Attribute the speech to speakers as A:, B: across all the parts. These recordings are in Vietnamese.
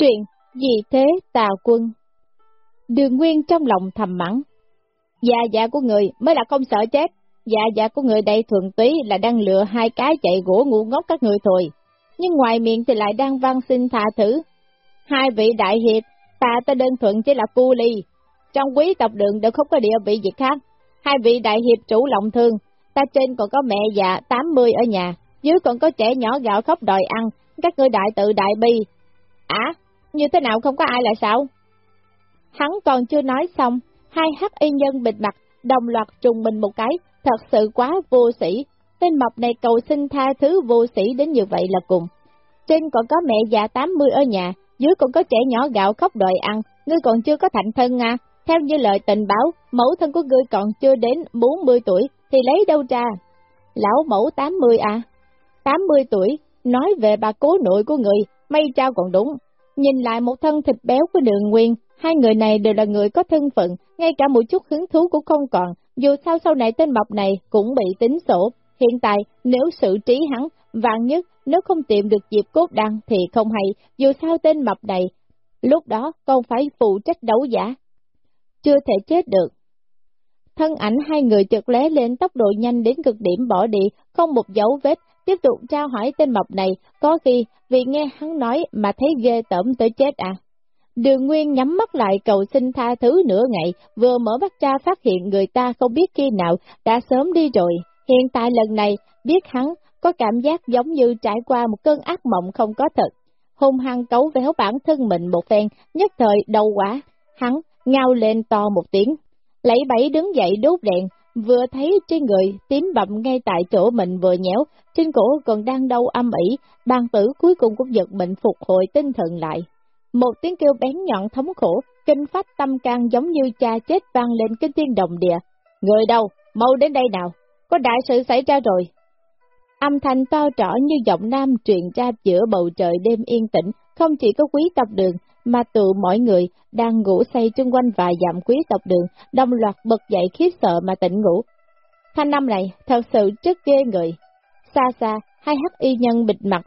A: Chuyện gì thế tà quân? Đường Nguyên trong lòng thầm mắng. Dạ dạ của người mới là không sợ chết. Dạ dạ của người đây thuần túy là đang lựa hai cái chạy gỗ ngu ngốc các người thôi. Nhưng ngoài miệng thì lại đang văn xin tha thứ. Hai vị đại hiệp, ta ta đơn thuận chỉ là cu ly. Trong quý tộc đường đều không có địa vị gì khác. Hai vị đại hiệp chủ lòng thương, ta trên còn có mẹ già 80 ở nhà, dưới còn có trẻ nhỏ gạo khóc đòi ăn, các ngươi đại tự đại bi. À, như thế nào không có ai là sao? Hắn còn chưa nói xong, hai hắc y nhân bịt mặt, đồng loạt trùng mình một cái, thật sự quá vô sĩ. Tên mập này cầu xin tha thứ vô sĩ đến như vậy là cùng. Trên còn có mẹ già 80 ở nhà, dưới còn có trẻ nhỏ gạo khóc đòi ăn, ngươi còn chưa có thành thân à. Theo như lời tình báo, mẫu thân của ngươi còn chưa đến 40 tuổi, thì lấy đâu ra? Lão mẫu 80 à? 80 tuổi, nói về bà cố nội của người, may trao còn đúng. Nhìn lại một thân thịt béo của đường nguyên, hai người này đều là người có thân phận, ngay cả một chút hứng thú cũng không còn, dù sao sau này tên mập này cũng bị tính sổ. Hiện tại, nếu sự trí hắn, vạn nhất, nếu không tìm được dịp cốt đăng thì không hay, dù sao tên mập này, lúc đó còn phải phụ trách đấu giả. Chưa thể chết được. Thân ảnh hai người chợt lé lên tốc độ nhanh đến cực điểm bỏ đi, không một dấu vết, tiếp tục trao hỏi tên mập này, có khi vì nghe hắn nói mà thấy ghê tởm tới chết à. Đường Nguyên nhắm mắt lại cầu xin tha thứ nửa ngày, vừa mở mắt ra phát hiện người ta không biết khi nào đã sớm đi rồi. Hiện tại lần này, biết hắn có cảm giác giống như trải qua một cơn ác mộng không có thật. Hung hăng cấu véo bản thân mình một phen, nhất thời đầu quả, hắn ngao lên to một tiếng. Lấy bẫy đứng dậy đốt đèn, vừa thấy trên người tím bậm ngay tại chỗ mình vừa nhéo, trên cổ còn đang đau âm ỉ, bàn tử cuối cùng cũng giật mình phục hồi tinh thần lại. Một tiếng kêu bén nhọn thống khổ, kinh phách tâm can giống như cha chết vang lên kinh thiên đồng địa. Người đâu, mau đến đây nào, có đại sự xảy ra rồi. Âm thanh to trỏ như giọng nam truyền ra giữa bầu trời đêm yên tĩnh, không chỉ có quý tộc đường, mà tự mọi người đang ngủ say chung quanh vài dặm quý tộc đường, đông loạt bật dậy khiếp sợ mà tỉnh ngủ. Thanh năm này thật sự rất ghê người. Xa xa, hai hắc y nhân bịt mặt,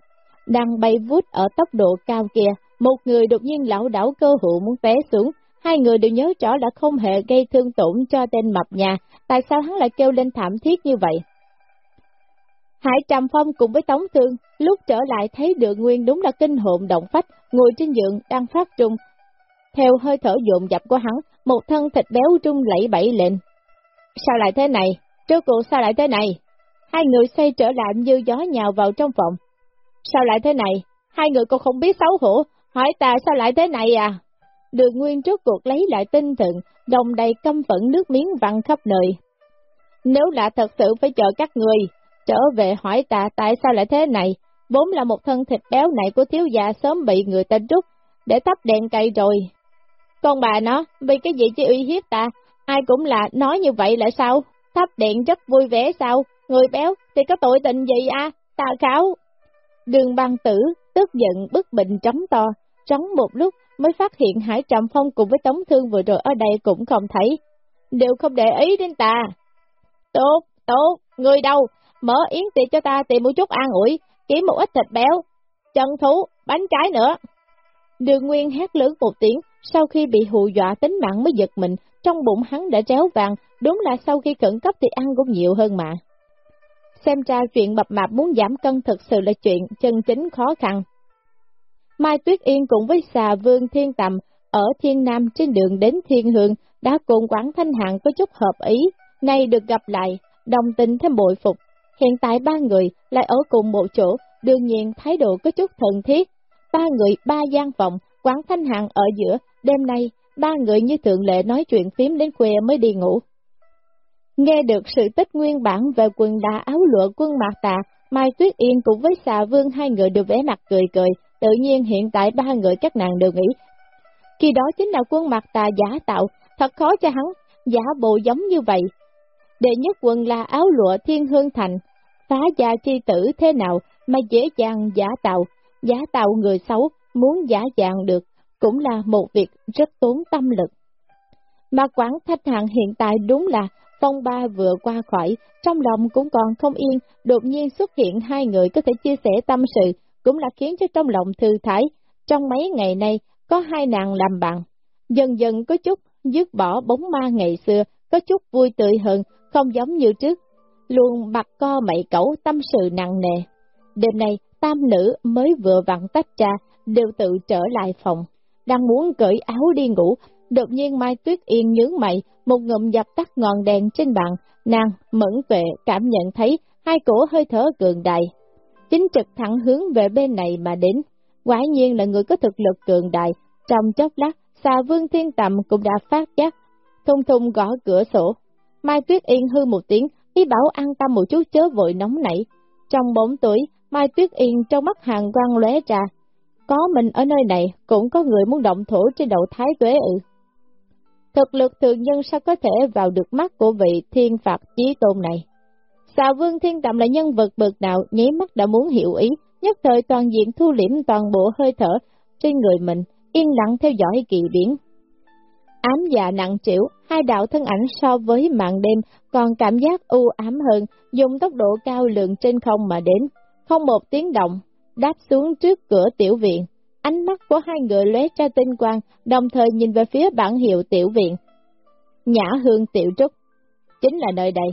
A: đang bay vút ở tốc độ cao kia, một người đột nhiên lão đảo cơ hội muốn té xuống, hai người đều nhớ rõ đã không hề gây thương tổn cho tên mập nhà, tại sao hắn lại kêu lên thảm thiết như vậy? Hải Trầm Phong cùng với Tống Thương, lúc trở lại thấy đường nguyên đúng là kinh hồn động phách, ngồi trên giường đang phát trung. Theo hơi thở dồn dập của hắn, một thân thịt béo trung lẫy bẫy lên. Sao lại thế này? Trước cuộc sao lại thế này? Hai người xoay trở lại như gió nhào vào trong phòng. Sao lại thế này? Hai người còn không biết xấu hổ, hỏi ta sao lại thế này à? Đường Nguyên trước cuộc lấy lại tinh thần, đồng đầy căm phẫn nước miếng văng khắp nơi. Nếu là thật sự phải chờ các người, trở về hỏi ta tại sao lại thế này, vốn là một thân thịt béo này của thiếu gia sớm bị người ta rút, để thắp đèn cây rồi. Con bà nó, vì cái gì chứ uy hiếp ta, ai cũng là nói như vậy là sao? Thắp điện rất vui vẻ sao? Người béo thì có tội tình gì à? Ta kháo. Đường băng tử, tức giận bức bình trống to, trống một lúc mới phát hiện Hải Trầm Phong cùng với Tống Thương vừa rồi ở đây cũng không thấy. Đều không để ý đến ta. Tốt, tốt, người đâu? Mở yến tiệc cho ta tìm một chút an ủi, kiếm một ít thịt béo, chân thú, bánh trái nữa. Đường Nguyên hét lớn một tiếng, sau khi bị hù dọa tính mạng mới giật mình, trong bụng hắn đã tréo vàng, đúng là sau khi khẩn cấp thì ăn cũng nhiều hơn mà. Xem ra chuyện mập mạp muốn giảm cân thực sự là chuyện chân chính khó khăn. Mai Tuyết Yên cùng với xà vương thiên tầm ở thiên nam trên đường đến thiên hương đã cùng quảng thanh hạng có chút hợp ý, nay được gặp lại, đồng tình thêm bội phục. Hiện tại ba người lại ở cùng một chỗ, đương nhiên thái độ có chút thân thiết. Ba người ba gian phòng, quán thanh hạng ở giữa, đêm nay, ba người như thượng lệ nói chuyện phím đến khuya mới đi ngủ. Nghe được sự tích nguyên bản về quần đà áo lụa quân mạc tà, Mai Tuyết Yên cùng với xà vương hai người đều vẽ mặt cười cười, tự nhiên hiện tại ba người các nàng đều nghĩ. Khi đó chính là quân mạc tà giả tạo, thật khó cho hắn, giả bộ giống như vậy. Đệ nhất quân là áo lụa thiên hương thành, phá gia chi tử thế nào mà dễ dàng giả tạo, giả tạo người xấu, muốn giả dạng được, cũng là một việc rất tốn tâm lực. Mà quán thách hạng hiện tại đúng là phong ba vừa qua khỏi, trong lòng cũng còn không yên, đột nhiên xuất hiện hai người có thể chia sẻ tâm sự, cũng là khiến cho trong lòng thư thái, Trong mấy ngày nay, có hai nàng làm bạn, dần dần có chút dứt bỏ bóng ma ngày xưa, có chút vui tươi hơn, không giống như trước, luôn mặt co mậy cẩu tâm sự nặng nề. Đêm nay, tam nữ mới vừa vặn tách ra, đều tự trở lại phòng, đang muốn cởi áo đi ngủ, đột nhiên Mai Tuyết Yên nhướng mày, một ngụm dập tắt ngọn đèn trên bàn, nàng mẫn tuệ cảm nhận thấy hai cổ hơi thở cường đại. Chính trực thẳng hướng về bên này mà đến, quả nhiên là người có thực lực cường đại, trong chốc lát, xà vương thiên tầm cũng đã phát giác, thung thung gõ cửa sổ. Mai Tuyết Yên hư một tiếng, ý bảo an tâm một chút chớ vội nóng nảy. Trong bốn tuổi, Mai Tuyết Yên trong mắt hàng quang lóe ra, có mình ở nơi này, cũng có người muốn động thổ trên đầu thái tuế ư. Thực lực thường nhân sao có thể vào được mắt của vị thiên phạt chí tôn này? Xà vương thiên tạm là nhân vật bực nào, nháy mắt đã muốn hiểu ý, nhất thời toàn diện thu liễm toàn bộ hơi thở trên người mình, yên lặng theo dõi kỳ biến. Ám dạ nặng chịu, hai đạo thân ảnh so với màn đêm còn cảm giác u ám hơn, dùng tốc độ cao lượng trên không mà đến, không một tiếng động, đáp xuống trước cửa tiểu viện. Ánh mắt của hai người lóe ra tinh quang, đồng thời nhìn về phía bản hiệu tiểu viện. Nhã hương tiểu trúc, chính là nơi đây.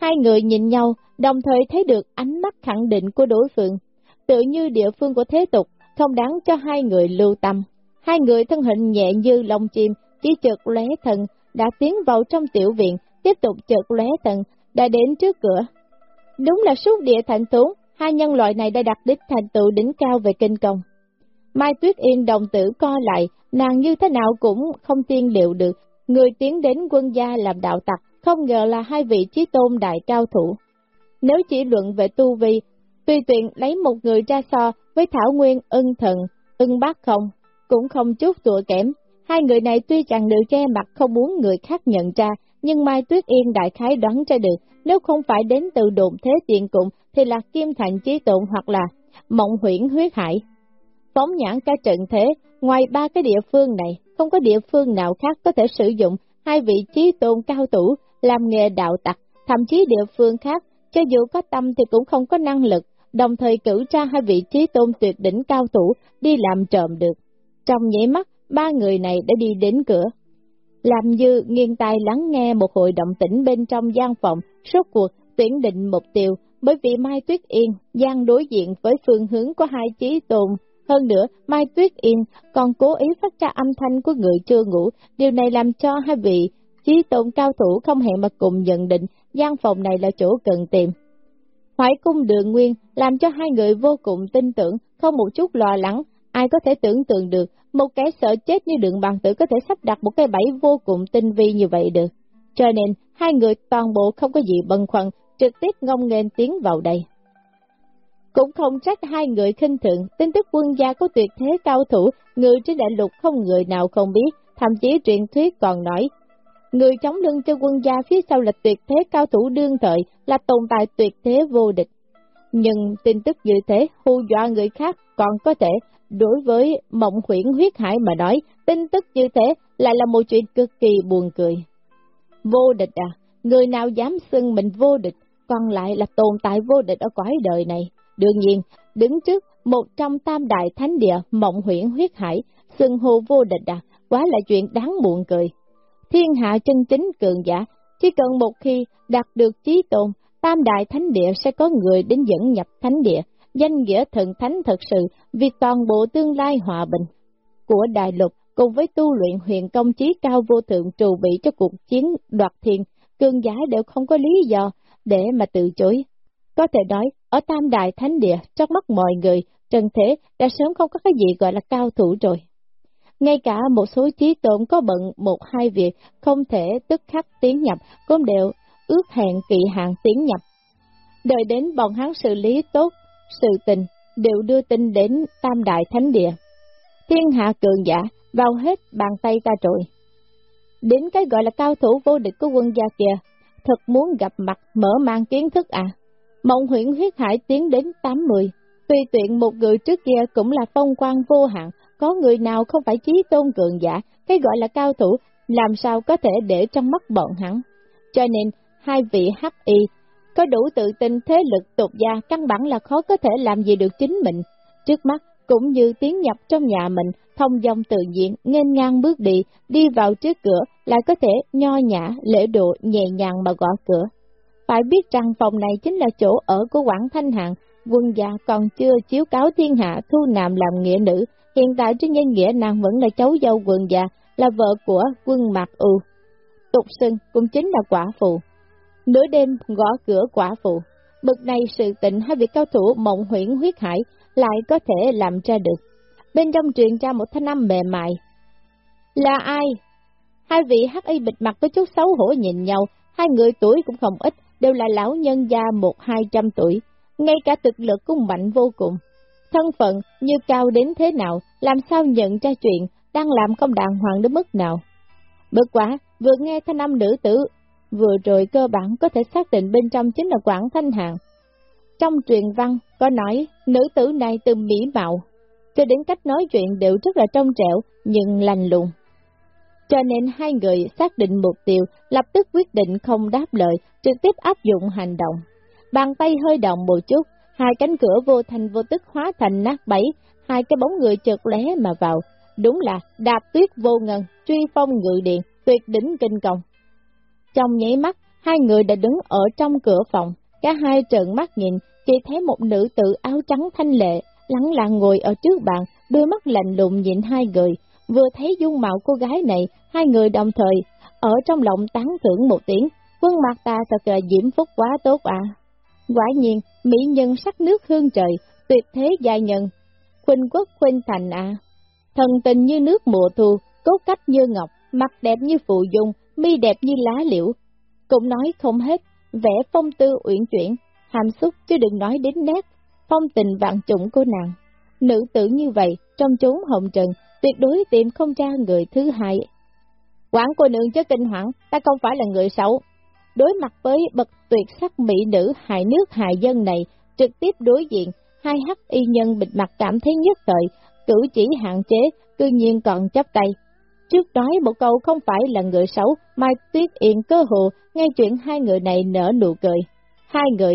A: Hai người nhìn nhau, đồng thời thấy được ánh mắt khẳng định của đối phương. Tự như địa phương của thế tục, không đáng cho hai người lưu tâm. Hai người thân hình nhẹ như lông chim, chỉ chợt lóe thần, đã tiến vào trong tiểu viện, tiếp tục chợt lóe thần, đã đến trước cửa. Đúng là suốt địa thành thú, hai nhân loại này đã đặt đích thành tựu đỉnh cao về kinh công. Mai Tuyết Yên đồng tử co lại, nàng như thế nào cũng không tiên liệu được, người tiến đến quân gia làm đạo tặc, không ngờ là hai vị trí tôn đại cao thủ. Nếu chỉ luận về tu vi, tùy tiện lấy một người ra so với Thảo Nguyên ân thần, ân bác không, cũng không chút tụa kém. Hai người này tuy chẳng được che mặt không muốn người khác nhận ra, nhưng Mai Tuyết Yên đại khái đoán ra được, nếu không phải đến từ đồn thế tiền cụm thì là Kim Thành Chí Tụng hoặc là Mộng Huyễn Huyết Hải. Phóng nhãn cả trận thế, ngoài ba cái địa phương này, không có địa phương nào khác có thể sử dụng hai vị trí tôn cao thủ làm nghề đạo tặc, thậm chí địa phương khác, cho dù có tâm thì cũng không có năng lực, đồng thời cử ra hai vị trí tôn tuyệt đỉnh cao thủ đi làm trộm được. Trong nhảy mắt, ba người này đã đi đến cửa. Làm như nghiêng tai lắng nghe một hội động tĩnh bên trong gian phòng, rốt cuộc tuyển định mục tiêu, bởi vì Mai Tuyết Yên gian đối diện với phương hướng của hai chí tôn. Hơn nữa, Mai Tuyết Yên còn cố ý phát ra âm thanh của người chưa ngủ, điều này làm cho hai vị chí tôn cao thủ không hẹn mà cùng nhận định gian phòng này là chỗ cần tìm. Hoại cung đường nguyên làm cho hai người vô cùng tin tưởng, không một chút lo lắng, ai có thể tưởng tượng được một kẻ sợ chết như đường bằng tử có thể sắp đặt một cái bẫy vô cùng tinh vi như vậy được. Cho nên, hai người toàn bộ không có gì bần khoăn, trực tiếp ngông nghênh tiến vào đây. Cũng không trách hai người khinh thượng, tin tức quân gia có tuyệt thế cao thủ, người trên đại lục không người nào không biết, thậm chí truyền thuyết còn nói. Người chống lưng cho quân gia phía sau là tuyệt thế cao thủ đương thời, là tồn tại tuyệt thế vô địch. Nhưng tin tức như thế hù dọa người khác còn có thể, đối với mộng huyễn huyết hải mà nói, tin tức như thế lại là một chuyện cực kỳ buồn cười. Vô địch à, người nào dám xưng mình vô địch, còn lại là tồn tại vô địch ở cõi đời này. Đương nhiên, đứng trước một trong tam đại thánh địa mộng huyễn huyết hải, xưng hô vô địch à, quá là chuyện đáng buồn cười. Thiên hạ chân chính cường giả, chỉ cần một khi đạt được trí tôn, tam đại thánh địa sẽ có người đến dẫn nhập thánh địa, danh nghĩa thần thánh thật sự vì toàn bộ tương lai hòa bình của đại lục cùng với tu luyện huyền công chí cao vô thượng trù bị cho cuộc chiến đoạt thiền cương giả đều không có lý do để mà từ chối. Có thể nói, ở Tam Đại Thánh Địa, trong mắt mọi người, Trần Thế đã sớm không có cái gì gọi là cao thủ rồi. Ngay cả một số trí tôn có bận một hai việc không thể tức khắc tiến nhập, cũng đều ước hẹn kỳ hạn tiến nhập. Đợi đến bọn hắn xử lý tốt sự tình, đều đưa tin đến Tam Đại Thánh Địa. Thiên hạ cường giả, vào hết bàn tay ta rồi. Đến cái gọi là cao thủ vô địch của quân gia kia, thật muốn gặp mặt mở mang kiến thức à. Mộng huyện huyết hải tiến đến 80, tùy tiện một người trước kia cũng là phong quan vô hạn, có người nào không phải trí tôn cường giả, cái gọi là cao thủ, làm sao có thể để trong mắt bọn hắn. Cho nên, hai vị hắc y có đủ tự tin thế lực tục gia căn bản là khó có thể làm gì được chính mình. Trước mắt, cũng như tiến nhập trong nhà mình, thông dòng tự nhiên, nghênh ngang bước đi, đi vào trước cửa, lại có thể nho nhã, lễ độ, nhẹ nhàng mà gõ cửa. Phải biết rằng phòng này chính là chỗ ở của Quảng Thanh Hạng, quân gia còn chưa chiếu cáo thiên hạ thu nạp làm nghĩa nữ, hiện tại trên nhân nghĩa nàng vẫn là cháu dâu quân gia, là vợ của quân Mạc U. Tục sưng cũng chính là quả phụ. Nửa đêm gõ cửa quả phụ, bực này sự tịnh hai vị cao thủ mộng huyễn huyết hải lại có thể làm ra được. Bên trong truyền ra một thanh âm mềm mại. Là ai? Hai vị hắc y bịt mặt có chút xấu hổ nhìn nhau, hai người tuổi cũng không ít, đều là lão nhân gia một hai trăm tuổi, ngay cả thực lực cũng mạnh vô cùng. Thân phận như cao đến thế nào, làm sao nhận ra chuyện, đang làm không đàng hoàng đến mức nào. Bực quá, vừa nghe thanh âm nữ tử, vừa rồi cơ bản có thể xác định bên trong chính là Quảng Thanh Hàng. Trong truyền văn có nói, nữ tử này từ mỹ mạo, cho đến cách nói chuyện đều rất là trong trẻo, nhưng lành lùng. Cho nên hai người xác định mục tiêu, lập tức quyết định không đáp lời, trực tiếp áp dụng hành động. Bàn tay hơi động một chút, hai cánh cửa vô thành vô tức hóa thành nát bẫy, hai cái bóng người chợt lé mà vào. Đúng là đạp tuyết vô ngân, truy phong ngự điện, tuyệt đỉnh kinh công. Trong nháy mắt, hai người đã đứng ở trong cửa phòng, cả hai trợn mắt nhìn, chỉ thấy một nữ tử áo trắng thanh lệ, lắng lặng ngồi ở trước bàn, đôi mắt lạnh lùng nhìn hai người. Vừa thấy dung mạo cô gái này, hai người đồng thời, ở trong lòng tán thưởng một tiếng, quân mặt ta thật là diễm phúc quá tốt à. Quả nhiên, mỹ nhân sắc nước hương trời, tuyệt thế gia nhân. Khuynh quốc khuynh thành à. Thần tình như nước mùa thu, cốt cách như ngọc, mặt đẹp như phụ dung, mi đẹp như lá liễu. Cũng nói không hết, vẽ phong tư uyển chuyển, hàm xúc chứ đừng nói đến nét, phong tình vạn trụng của nàng. Nữ tử như vậy, trong chốn hồng trần, tuyệt đối tìm không ra người thứ hai. Quảng cô nương chứ kinh hoảng, ta không phải là người xấu. Đối mặt với bậc tuyệt sắc mỹ nữ hại nước hại dân này, trực tiếp đối diện, hai hắc y nhân bịt mặt cảm thấy nhất thời, cử chỉ hạn chế, cư nhiên còn chấp tay. Trước nói một câu không phải là người xấu, Mai Tuyết Yên cơ hồ, nghe chuyện hai người này nở nụ cười. Hai người,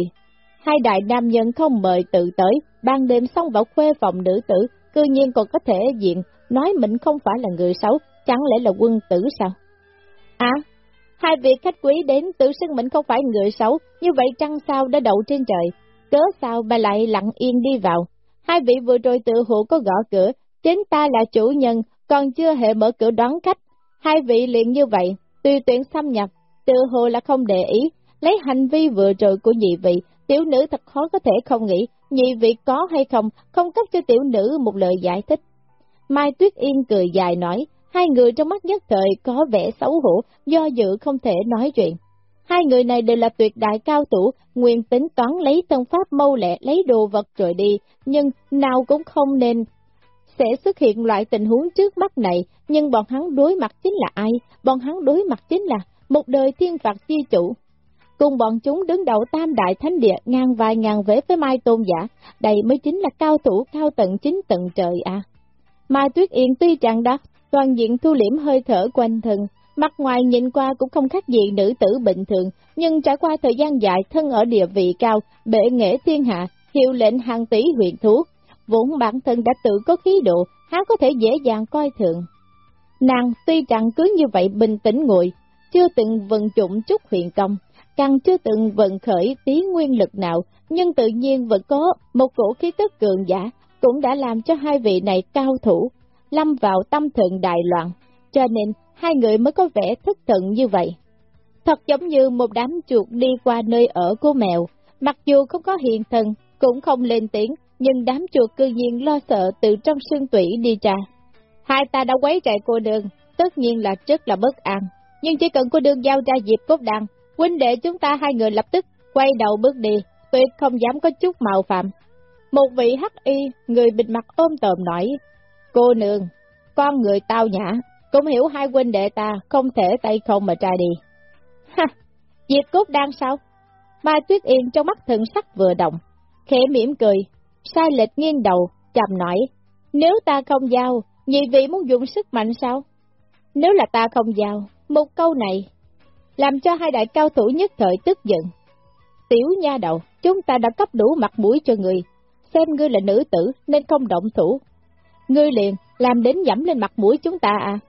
A: hai đại nam nhân không mời tự tới, ban đêm xong vào khuê phòng nữ tử, cư nhiên còn có thể diện, nói mình không phải là người xấu, chẳng lẽ là quân tử sao? À, hai vị khách quý đến tự xưng mình không phải người xấu, như vậy trăng sao đã đậu trên trời, cớ sao bà lại lặng yên đi vào. Hai vị vừa rồi tự hộ có gõ cửa, chính ta là chủ nhân, còn chưa hề mở cửa đón khách. Hai vị liền như vậy, tùy tiện xâm nhập, tự hồ là không để ý, lấy hành vi vừa rồi của nhị vị, tiểu nữ thật khó có thể không nghĩ, nhị vị có hay không, không cấp cho tiểu nữ một lời giải thích. Mai Tuyết Yên cười dài nói, hai người trong mắt nhất thời có vẻ xấu hổ, do dự không thể nói chuyện. Hai người này đều là tuyệt đại cao thủ, nguyên tính toán lấy tân pháp mâu lẹ lấy đồ vật rồi đi, nhưng nào cũng không nên sẽ xuất hiện loại tình huống trước mắt này, nhưng bọn hắn đối mặt chính là ai? Bọn hắn đối mặt chính là một đời thiên phạt chi chủ. Cùng bọn chúng đứng đầu tam đại thánh địa ngang vài ngàn vế với Mai Tôn Giả, đây mới chính là cao thủ cao tận chính tận trời à. Mai Tuyết Yên tuy chẳng đắc, toàn diện thu liễm hơi thở quanh thân, mặt ngoài nhìn qua cũng không khác gì nữ tử bình thường, nhưng trải qua thời gian dài thân ở địa vị cao, bệ nghệ thiên hạ, hiệu lệnh hàng tỷ huyện thú, vốn bản thân đã tự có khí độ, há có thể dễ dàng coi thường. Nàng tuy rằng cứ như vậy bình tĩnh ngồi, chưa từng vận dụng chút huyền công, càng chưa từng vận khởi tí nguyên lực nào, nhưng tự nhiên vẫn có một cổ khí tức cường giả, cũng đã làm cho hai vị này cao thủ, lâm vào tâm thượng đại loạn, cho nên hai người mới có vẻ thất thận như vậy. Thật giống như một đám chuột đi qua nơi ở của mèo, mặc dù không có hiện thân, cũng không lên tiếng, nhưng đám chuột cư nhiên lo sợ từ trong xương tủy đi ra. Hai ta đã quấy chạy cô đường, tất nhiên là rất là bất an, nhưng chỉ cần cô đường giao ra dịp cốt đăng, huynh đệ chúng ta hai người lập tức quay đầu bước đi, tuyệt không dám có chút mạo phạm. Một vị hắc y, người bịt mặt ôm tồm nói, cô nương, con người tao nhã, cũng hiểu hai huynh đệ ta không thể tay không mà ra đi. Ha, dịp cốt đăng sao? Mai Tuyết Yên trong mắt thần sắc vừa động, khẽ mỉm cười, sai lệch nghiêng đầu, chậm nói, nếu ta không giao, nhị vị muốn dùng sức mạnh sao? Nếu là ta không giao, một câu này, làm cho hai đại cao thủ nhất thời tức giận. Tiểu nha đầu, chúng ta đã cấp đủ mặt mũi cho người, xem ngươi là nữ tử nên không động thủ. Ngươi liền làm đến dẫm lên mặt mũi chúng ta à?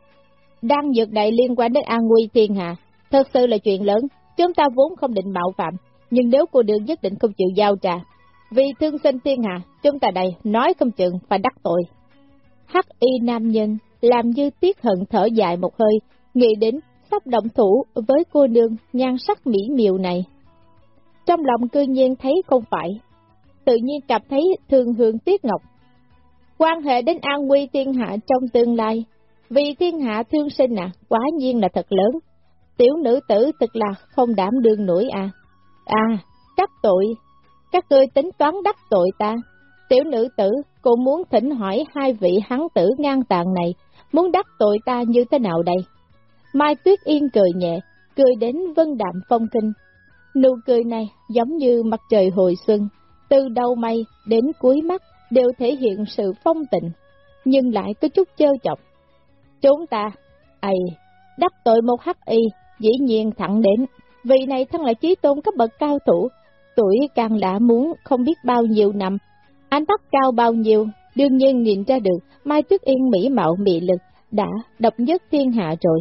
A: Đang dược đại liên quan đến an nguy thiên hạ, thật sự là chuyện lớn, chúng ta vốn không định mạo phạm, nhưng nếu cô đương nhất định không chịu giao trà vì thương sinh thiên hạ, chúng ta đây nói không chừng phải đắc tội. Hắc y nam nhân làm như tiếc hận thở dài một hơi, nghĩ đến sắp động thủ với cô nương nhan sắc mỹ miều này. Trong lòng cư nhiên thấy không phải, tự nhiên cảm thấy thương hương tiếc ngọc. Quan hệ đến an nguy thiên hạ trong tương lai, vì thiên hạ thương sinh à, quá nhiên là thật lớn. Tiểu nữ tử thật là không đảm đương nổi à. À, đắc tội, các ngươi tính toán đắc tội ta. Tiểu nữ tử, cô muốn thỉnh hỏi hai vị hắn tử ngang tàn này, muốn đắc tội ta như thế nào đây? Mai Tuyết Yên cười nhẹ, cười đến vân đạm phong kinh. Nụ cười này giống như mặt trời hồi xuân, từ đầu mây đến cuối mắt đều thể hiện sự phong tịnh, nhưng lại có chút trêu chọc. Chúng ta, ầy, đắc tội một hắc y, dĩ nhiên thẳng đến, vị này thân là trí tôn cấp bậc cao thủ, tuổi càng đã muốn không biết bao nhiêu năm, ánh tóc cao bao nhiêu, đương nhiên nhìn ra được Mai Tuyết Yên mỹ mạo mị lực đã độc nhất thiên hạ rồi.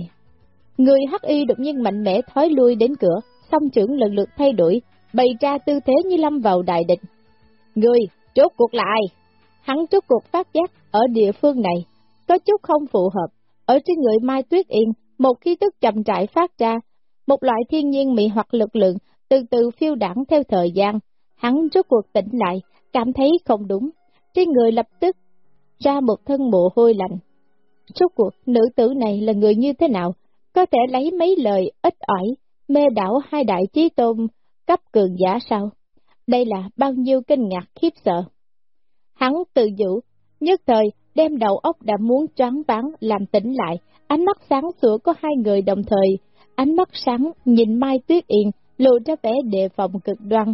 A: Người hắc y đột nhiên mạnh mẽ thói lui đến cửa, song trưởng lần lượt thay đổi, bày ra tư thế như lâm vào đại địch. Người, chốt cuộc là ai? Hắn chốt cuộc phát giác ở địa phương này, có chút không phù hợp. Ở trên người Mai Tuyết Yên, một khí tức chậm trại phát ra, một loại thiên nhiên mị hoặc lực lượng từ từ phiêu đẳng theo thời gian. Hắn rốt cuộc tỉnh lại, cảm thấy không đúng. Trên người lập tức ra một thân mồ hôi lạnh. Rốt cuộc, nữ tử này là người như thế nào? Có thể lấy mấy lời ít ỏi, mê đảo hai đại trí tôn cấp cường giả sao? Đây là bao nhiêu kinh ngạc khiếp sợ. Hắn tự dụ, nhất thời đem đầu óc đã muốn choáng váng làm tỉnh lại, ánh mắt sáng sủa có hai người đồng thời, ánh mắt sáng nhìn Mai Tuyết Yên lộ ra vẻ đề phòng cực đoan.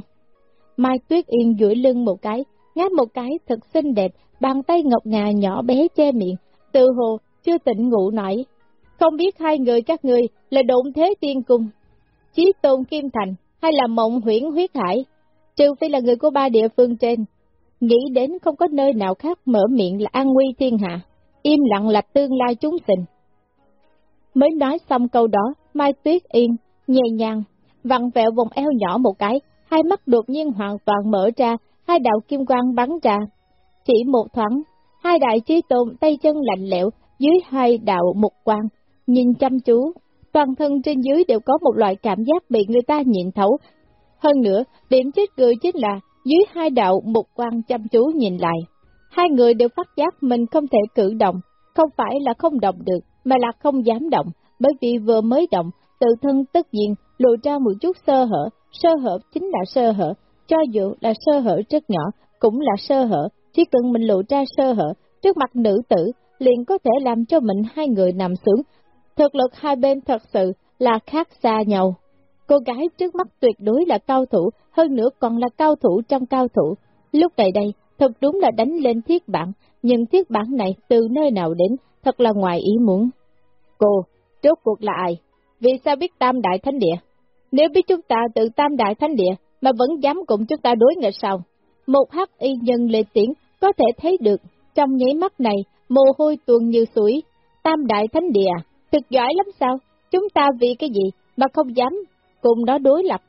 A: Mai Tuyết Yên duỗi lưng một cái, ngáp một cái thật xinh đẹp, bàn tay ngọc ngà nhỏ bé che miệng, từ hồ chưa tỉnh ngủ nổi. Không biết hai người các ngươi là độn thế tiên cung, chí tôn kim thành hay là mộng huyễn huyết hải, trừ phi là người của ba địa phương trên. Nghĩ đến không có nơi nào khác mở miệng là an nguy thiên hạ, im lặng là tương lai chúng sinh. Mới nói xong câu đó, Mai Tuyết Yên, nhẹ nhàng, vặn vẹo vòng eo nhỏ một cái, hai mắt đột nhiên hoàn toàn mở ra, hai đạo kim quang bắn ra. Chỉ một thoáng, hai đại trí tôn tay chân lạnh lẽo dưới hai đạo mục quang, nhìn chăm chú, toàn thân trên dưới đều có một loại cảm giác bị người ta nhịn thấu. Hơn nữa, điểm chết cười chính là dưới hai đạo mục quang chăm chú nhìn lại. Hai người đều phát giác mình không thể cử động, không phải là không động được, mà là không dám động, bởi vì vừa mới động, tự thân tất nhiên lộ ra một chút sơ hở, sơ hở chính là sơ hở, cho dù là sơ hở rất nhỏ, cũng là sơ hở, chỉ cần mình lộ ra sơ hở, trước mặt nữ tử, liền có thể làm cho mình hai người nằm xuống. Thực lực hai bên thật sự là khác xa nhau. Cô gái trước mắt tuyệt đối là cao thủ, hơn nữa còn là cao thủ trong cao thủ. Lúc này đây, thật đúng là đánh lên thiết bản, nhưng thiết bản này từ nơi nào đến, thật là ngoài ý muốn. Cô, rốt cuộc là ai? Vì sao biết Tam Đại Thánh Địa? Nếu biết chúng ta từ Tam Đại Thánh Địa mà vẫn dám cùng chúng ta đối nghịch sao? Một hắc y nhân lệ tiếng có thể thấy được, trong nháy mắt này, mồ hôi tuôn như suối. Tam Đại Thánh Địa, thực giỏi lắm sao? Chúng ta vì cái gì mà không dám cùng nó đối lập?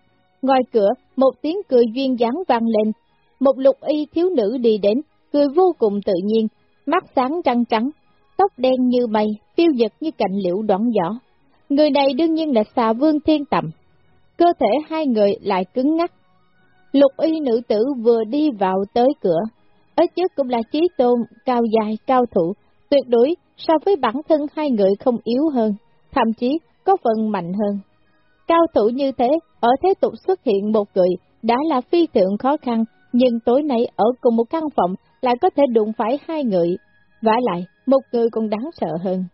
A: Ngoài cửa, một tiếng cười duyên dáng vang lên. Một lục y thiếu nữ đi đến, cười vô cùng tự nhiên, mắt sáng trăng trắng, tóc đen như mây, phiêu dật như cạnh liễu đoạn giỏ. Người này đương nhiên là xà vương thiên tầm. Cơ thể hai người lại cứng ngắc. Lục y nữ tử vừa đi vào tới cửa, ít nhất cũng là trí tôn, cao dài, cao thủ, tuyệt đối so với bản thân hai người không yếu hơn, thậm chí có phần mạnh hơn. Cao thủ như thế, ở thế tục xuất hiện một người đã là phi thượng khó khăn, nhưng tối nay ở cùng một căn phòng lại có thể đụng phải hai người, vả lại một người còn đáng sợ hơn.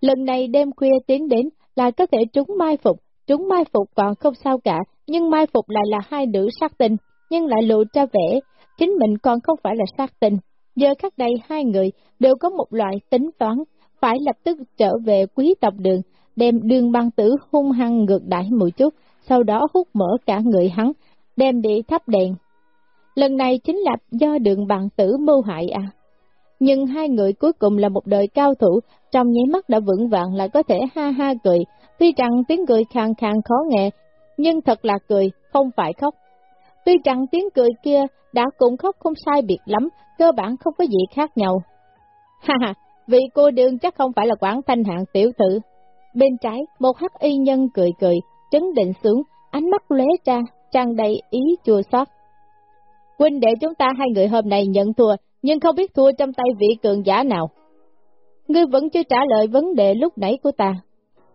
A: Lần này đêm khuya tiến đến là có thể trúng mai phục, trúng mai phục còn không sao cả, nhưng mai phục lại là hai nữ sát tình, nhưng lại lộ ra vẻ, chính mình còn không phải là sát tình. Giờ khắc đây hai người đều có một loại tính toán, phải lập tức trở về quý tộc đường, đem đường băng tử hung hăng ngược đãi một chút, sau đó hút mở cả người hắn, đem đi thắp đèn. lần này chính là do đường bằng tử mưu hại à. Nhưng hai người cuối cùng là một đời cao thủ, trong nháy mắt đã vững vàng lại có thể ha ha cười, tuy rằng tiếng cười khàn khàn khó nghe, nhưng thật là cười, không phải khóc. Tuy rằng tiếng cười kia đã cũng khóc không sai biệt lắm, cơ bản không có gì khác nhau. Ha ha, vị cô đương chắc không phải là quản thanh hạng tiểu tử. Bên trái, một hắc y nhân cười cười, trấn định xuống, ánh mắt lóe ra, tràn đầy ý chua xót. Huynh để chúng ta hai người hôm nay nhận thua, nhưng không biết thua trong tay vị cường giả nào. Ngươi vẫn chưa trả lời vấn đề lúc nãy của ta.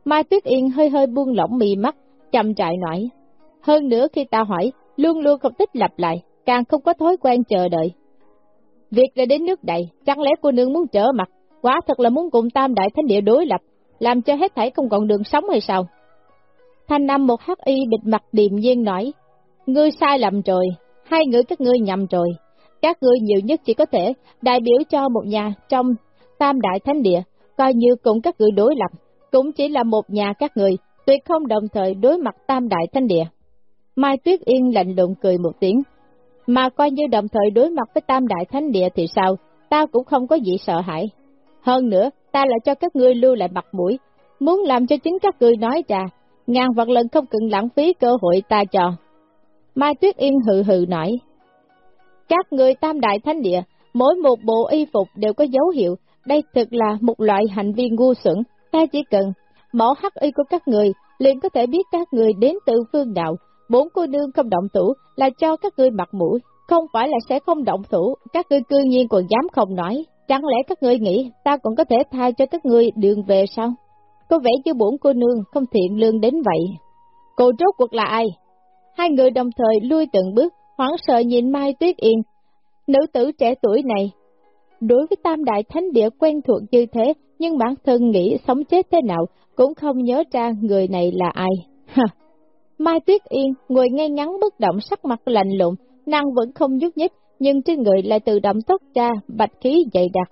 A: Mai Tuyết Yên hơi hơi buông lỏng mì mắt, chậm trại nói. Hơn nữa khi ta hỏi, luôn luôn không thích lặp lại, càng không có thói quen chờ đợi. Việc đã đến nước đầy, chẳng lẽ cô nương muốn trở mặt, quá thật là muốn cùng tam đại thánh địa đối lập, làm cho hết thảy không còn đường sống hay sao? Thanh Nam một hắc y bịt mặt điềm nhiên nói, ngươi sai lầm rồi, hai người các ngươi nhầm rồi, các ngươi nhiều nhất chỉ có thể đại biểu cho một nhà trong tam đại thánh địa, coi như cùng các ngươi đối lập, cũng chỉ là một nhà các người, tuyệt không đồng thời đối mặt tam đại thánh địa. Mai Tuyết Yên lạnh lùng cười một tiếng, mà coi như đồng thời đối mặt với tam đại thánh địa thì sao, tao cũng không có gì sợ hãi. Hơn nữa, ta lại cho các ngươi lưu lại mặt mũi, muốn làm cho chính các ngươi nói ra, ngàn vật lần không cần lãng phí cơ hội ta cho. Mai Tuyết Yên hừ hừ nói, các người tam đại thánh địa, mỗi một bộ y phục đều có dấu hiệu, đây thực là một loại hành vi ngu xuẩn, ta chỉ cần mẫu hắc y của các người, liền có thể biết các người đến từ phương đạo, bốn cô nương không động thủ là cho các ngươi mặt mũi, không phải là sẽ không động thủ, các ngươi cư nhiên còn dám không nói, chẳng lẽ các ngươi nghĩ ta cũng có thể tha cho các ngươi đường về sao? Có vẻ như bốn cô nương không thiện lương đến vậy. Cô rốt cuộc là ai? Hai người đồng thời lui từng bước, hoảng sợ nhìn Mai Tuyết Yên. Nữ tử trẻ tuổi này, đối với tam đại thánh địa quen thuộc như thế, nhưng bản thân nghĩ sống chết thế nào, cũng không nhớ ra người này là ai. Ha! Mai Tuyết Yên ngồi ngay ngắn bất động sắc mặt lạnh lùng, nàng vẫn không nhúc nhích, nhưng trên người lại tự động thoát ra bạch khí dày đặc.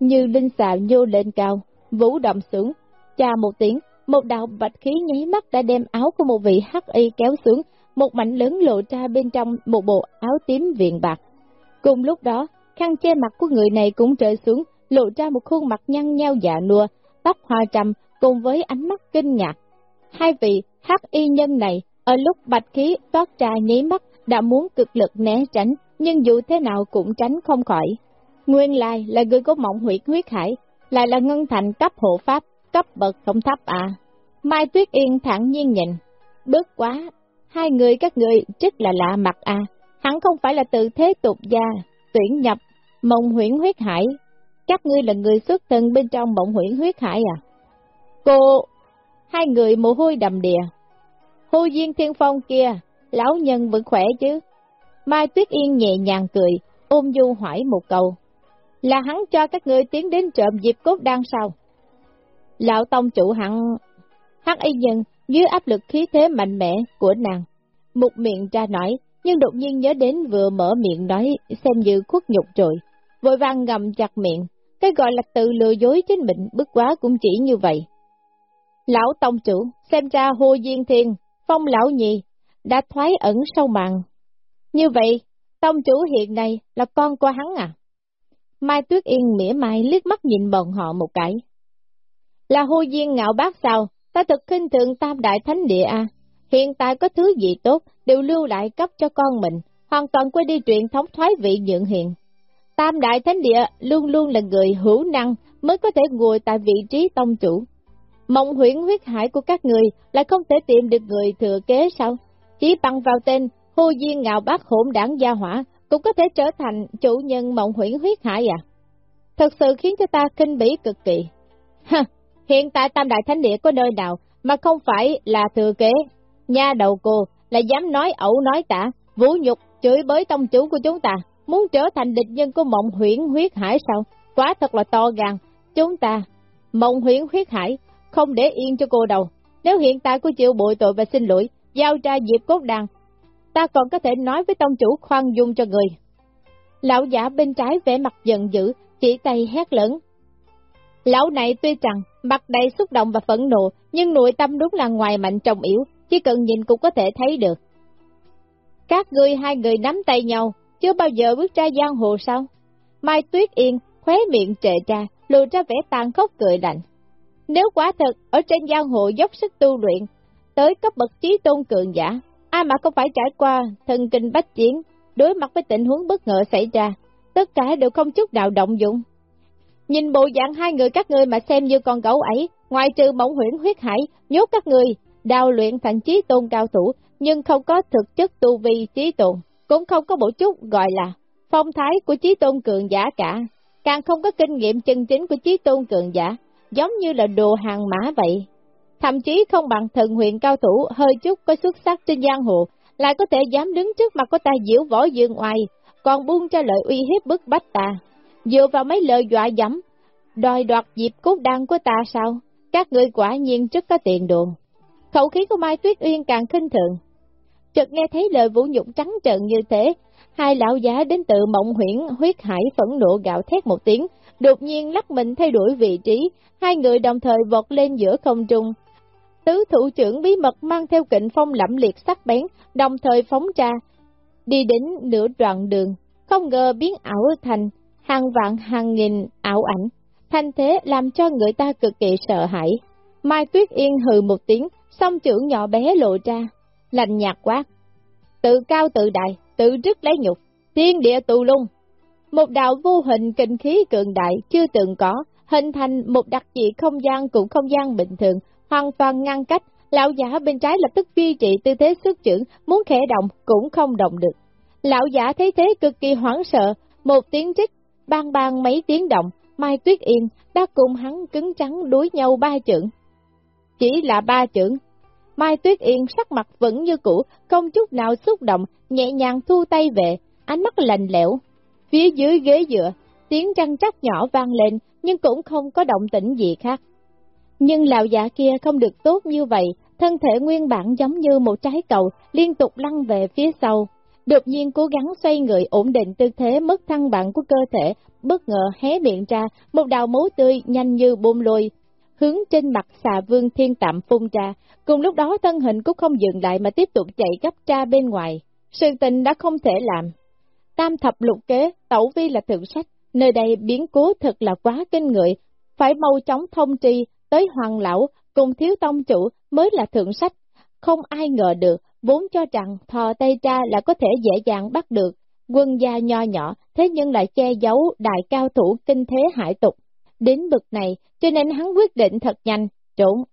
A: Như linh xào nhô lên cao, vũ động xuống, cha một tiếng, một đạo bạch khí nháy mắt đã đem áo của một vị hắc y kéo xuống, một mảnh lớn lộ ra bên trong một bộ áo tím viền bạc. Cùng lúc đó, khăn che mặt của người này cũng rơi xuống, lộ ra một khuôn mặt nhăn nheo dạ nua, tóc hoa trầm cùng với ánh mắt kinh ngạc. Hai vị hắc y nhân này, ở lúc bạch khí toát ra nháy mắt đã muốn cực lực né tránh, nhưng dù thế nào cũng tránh không khỏi. Nguyên lai là người có mộng huyệt huyết hải, lại là ngân thành cấp hộ pháp, cấp bậc không thấp à. Mai Tuyết Yên thẳng nhiên nhìn, bước quá, hai người các người rất là lạ mặt à, hắn không phải là từ thế tục gia, tuyển nhập, mộng huyễn huyết hải, các ngươi là người xuất thân bên trong mộng huyễn huyết hải à? Cô, hai người mồ hôi đầm đìa. Hô duyên thiên phong kia, lão nhân vẫn khỏe chứ? Mai Tuyết Yên nhẹ nhàng cười, ôm du hỏi một câu. Là hắn cho các ngươi tiến đến trộm dịp cốt đan sao? Lão tông chủ hẳn, hắc y nhân dưới áp lực khí thế mạnh mẽ của nàng. Một miệng ra nói, nhưng đột nhiên nhớ đến vừa mở miệng nói xem như khuất nhục rồi. Vội vàng ngầm chặt miệng, cái gọi là tự lừa dối chính mình bức quá cũng chỉ như vậy. Lão tông chủ, xem ra Hồ Diên Thiên, Phong Lão Nhì, đã thoái ẩn sâu màn. Như vậy, tông chủ hiện nay là con của hắn à? Mai Tuyết Yên mỉa mai liếc mắt nhìn bọn họ một cái. Là Hồ Diên ngạo bác sao, ta thực khinh thường tam đại thánh địa à? Hiện tại có thứ gì tốt, đều lưu lại cấp cho con mình, hoàn toàn quên đi truyền thống thoái vị nhượng hiện. Tam đại thánh địa luôn luôn là người hữu năng mới có thể ngồi tại vị trí tông chủ. Mộng huyễn huyết hải của các người lại không thể tìm được người thừa kế sao? Chỉ bằng vào tên hô duyên ngạo bác hỗn đảng gia hỏa cũng có thể trở thành chủ nhân mộng huyễn huyết hải à? Thật sự khiến cho ta kinh bỉ cực kỳ. Ha, hiện tại tam đại thánh địa có nơi nào mà không phải là thừa kế? Nha đầu cô là dám nói ẩu nói tả, vũ nhục, chửi bới tông chủ của chúng ta, muốn trở thành địch nhân của mộng huyễn huyết hải sao? Quá thật là to gan, chúng ta, mộng huyễn huyết hải, không để yên cho cô đâu. Nếu hiện tại cô chịu bội tội và xin lỗi, giao ra dịp cốt đàn, ta còn có thể nói với tông chủ khoan dung cho người. Lão giả bên trái vẻ mặt giận dữ, chỉ tay hét lớn. Lão này tuy rằng mặt đầy xúc động và phẫn nộ, nhưng nội tâm đúng là ngoài mạnh trong yếu, chỉ cần nhìn cũng có thể thấy được. Các người hai người nắm tay nhau, chưa bao giờ bước ra giang hồ sao? Mai Tuyết Yên khóe miệng trệ ra, lùi ra vẻ tàn khốc cười lạnh. Nếu quả thật ở trên giang hồ dốc sức tu luyện, tới cấp bậc trí tôn cường giả, ai mà không phải trải qua thần kinh bách chiến, đối mặt với tình huống bất ngờ xảy ra, tất cả đều không chút nào động dụng. Nhìn bộ dạng hai người các ngươi mà xem như con gấu ấy, ngoài trừ mộng huyễn huyết hải, nhốt các ngươi, đào luyện thành trí tôn cao thủ, nhưng không có thực chất tu vi trí tôn, cũng không có một chút gọi là phong thái của trí tôn cường giả cả, càng không có kinh nghiệm chân chính của trí tôn cường giả, giống như là đồ hàng mã vậy. Thậm chí không bằng thần huyện cao thủ hơi chút có xuất sắc trên giang hồ, lại có thể dám đứng trước mặt của ta diễu võ dương oai, còn buông cho lợi uy hiếp bức bách ta. Dựa vào mấy lời dọa dẫm, đòi đoạt dịp cốt đăng của ta sao? Các người quả nhiên rất có tiền đồ. Khẩu khí của Mai Tuyết Uyên càng khinh thường. Chợt nghe thấy lời vũ nhục trắng trợn như thế, hai lão giả đến từ mộng huyễn huyết hải phẫn nộ gạo thét một tiếng, đột nhiên lắc mình thay đổi vị trí, hai người đồng thời vọt lên giữa không trung. Tứ thủ trưởng bí mật mang theo kịnh phong lẫm liệt sắc bén, đồng thời phóng ra, đi đến nửa đoạn đường, không ngờ biến ảo thành hàng vạn hàng nghìn ảo ảnh, thanh thế làm cho người ta cực kỳ sợ hãi. Mai Tuyết Yên hừ một tiếng, song trưởng nhỏ bé lộ ra, lạnh nhạt quát. Tự cao tự đại, tự rứt lấy nhục, thiên địa tù lung. Một đạo vô hình kinh khí cường đại chưa từng có, hình thành một đặc dị không gian cũng không gian bình thường, hoàn toàn ngăn cách, lão giả bên trái lập tức duy trì tư thế xuất trưởng, muốn khẽ động cũng không động được. Lão giả thấy thế cực kỳ hoảng sợ, một tiếng trích, bang bang mấy tiếng động, Mai Tuyết Yên đã cùng hắn cứng trắng đuối nhau ba chưởng. Chỉ là ba chưởng. Mai Tuyết Yên sắc mặt vẫn như cũ, không chút nào xúc động, nhẹ nhàng thu tay về, ánh mắt lạnh lẽo. Phía dưới ghế dựa, tiếng răng trắc nhỏ vang lên, nhưng cũng không có động tĩnh gì khác. Nhưng lão già kia không được tốt như vậy, thân thể nguyên bản giống như một trái cầu, liên tục lăn về phía sau. Đột nhiên cố gắng xoay người ổn định tư thế mất thăng bằng của cơ thể, bất ngờ hé miệng ra, một đào máu tươi nhanh như bom lôi, hướng trên mặt xà vương thiên tạm phun ra, cùng lúc đó thân hình cũng không dừng lại mà tiếp tục chạy gấp ra bên ngoài. Sự tình đã không thể làm. Tam thập lục kế, tẩu vi là thượng sách, nơi đây biến cố thật là quá kinh người, phải mau chóng thông tri tới hoàng lão cùng thiếu tông chủ mới là thượng sách. Không ai ngờ được, vốn cho rằng thò tay ra là có thể dễ dàng bắt được, quân gia nho nhỏ, thế nhưng lại che giấu đại cao thủ kinh thế hải tục. Đến bực này, cho nên hắn quyết định thật nhanh, trốn.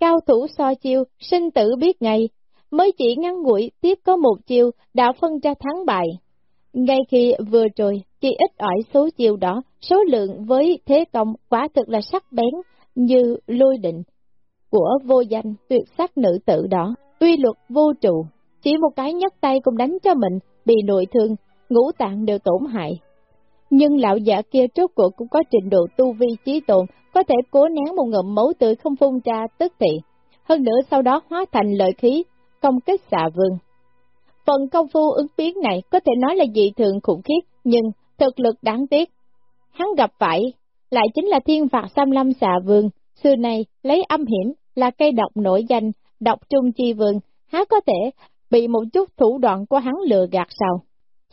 A: Cao thủ so chiêu, sinh tử biết ngay, mới chỉ ngắn ngủi tiếp có một chiêu đã phân ra thắng bại. Ngay khi vừa rồi, chỉ ít ỏi số chiêu đó, số lượng với thế công quả thực là sắc bén như lôi định của vô danh tuyệt sắc nữ tử đó. Uy luật vô trụ, chỉ một cái nhấc tay cũng đánh cho mình, bị nội thương, ngũ tạng đều tổn hại. Nhưng lão giả kia trước cuộc cũng có trình độ tu vi trí tồn, có thể cố nén một ngụm máu tươi không phun ra tức thị. Hơn nữa sau đó hóa thành lợi khí, công kích xạ vương. Phần công phu ứng biến này có thể nói là dị thường khủng khiếp, nhưng thực lực đáng tiếc. Hắn gặp phải, lại chính là thiên phạt xăm lâm xạ vương, xưa này lấy âm hiểm là cây độc nổi danh, độc trung chi vương, há có thể bị một chút thủ đoạn của hắn lừa gạt sao?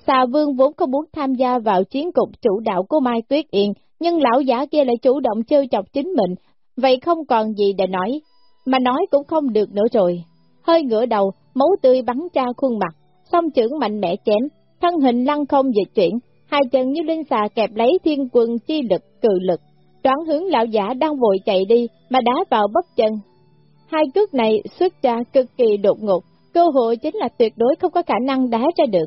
A: Xà vương vốn không muốn tham gia vào chiến cục chủ đạo của Mai Tuyết Yên, nhưng lão giả kia lại chủ động chơi chọc chính mình, vậy không còn gì để nói, mà nói cũng không được nữa rồi. Hơi ngửa đầu, máu tươi bắn ra khuôn mặt, song trưởng mạnh mẽ chém, thân hình lăn không dịch chuyển, hai chân như linh xà kẹp lấy thiên quân chi lực cự lực, đoán hướng lão giả đang vội chạy đi mà đá vào bắp chân. Hai cước này xuất ra cực kỳ đột ngột, cơ hội chính là tuyệt đối không có khả năng đá ra được.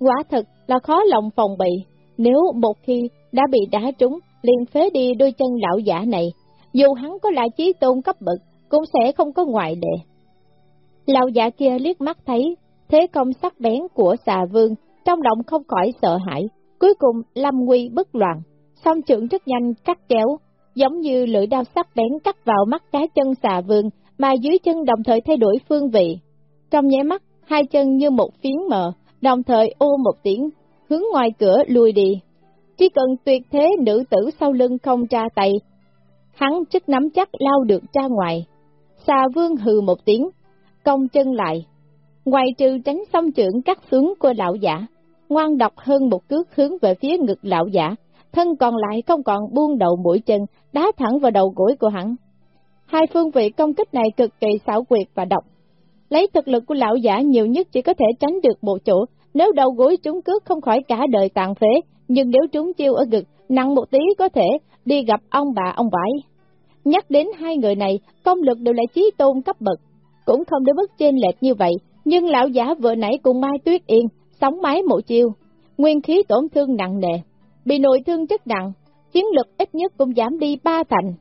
A: Quả thật là khó lòng phòng bị, nếu một khi đã bị đá trúng, liền phế đi đôi chân lão giả này, dù hắn có lại chí tôn cấp bậc, cũng sẽ không có ngoại lệ. Lão giả kia liếc mắt thấy, thế công sắc bén của xà vương, trong lòng không khỏi sợ hãi, cuối cùng lâm nguy bất loạn, song trưởng rất nhanh cắt kéo, giống như lưỡi đao sắc bén cắt vào mắt cái chân xà vương, mà dưới chân đồng thời thay đổi phương vị. Trong nháy mắt, hai chân như một phiến mờ, đồng thời ô một tiếng, hướng ngoài cửa lùi đi. Chỉ cần tuyệt thế nữ tử sau lưng không tra tay, hắn chức nắm chắc lao được ra ngoài. Xà vương hừ một tiếng, cong chân lại, ngoài trừ tránh xong trưởng cắt xuống của lão giả. ngoan độc hơn một cước hướng về phía ngực lão giả, thân còn lại không còn buông đầu mũi chân, đá thẳng vào đầu gối của hắn. Hai phương vị công kích này cực kỳ xảo quyệt và độc. Lấy thực lực của lão giả nhiều nhất chỉ có thể tránh được một chỗ, nếu đầu gối trúng cước không khỏi cả đời tàn phế, nhưng nếu trúng chiêu ở ngực, nặng một tí có thể đi gặp ông bà ông vải. Nhắc đến hai người này, công lực đều là chí tôn cấp bậc, cũng không đến mức trên lệch như vậy, nhưng lão giả vừa nãy cùng Mai Tuyết Yên, sóng máy một chiêu, nguyên khí tổn thương nặng nề, bị nội thương chất nặng, chiến lực ít nhất cũng giảm đi ba thành.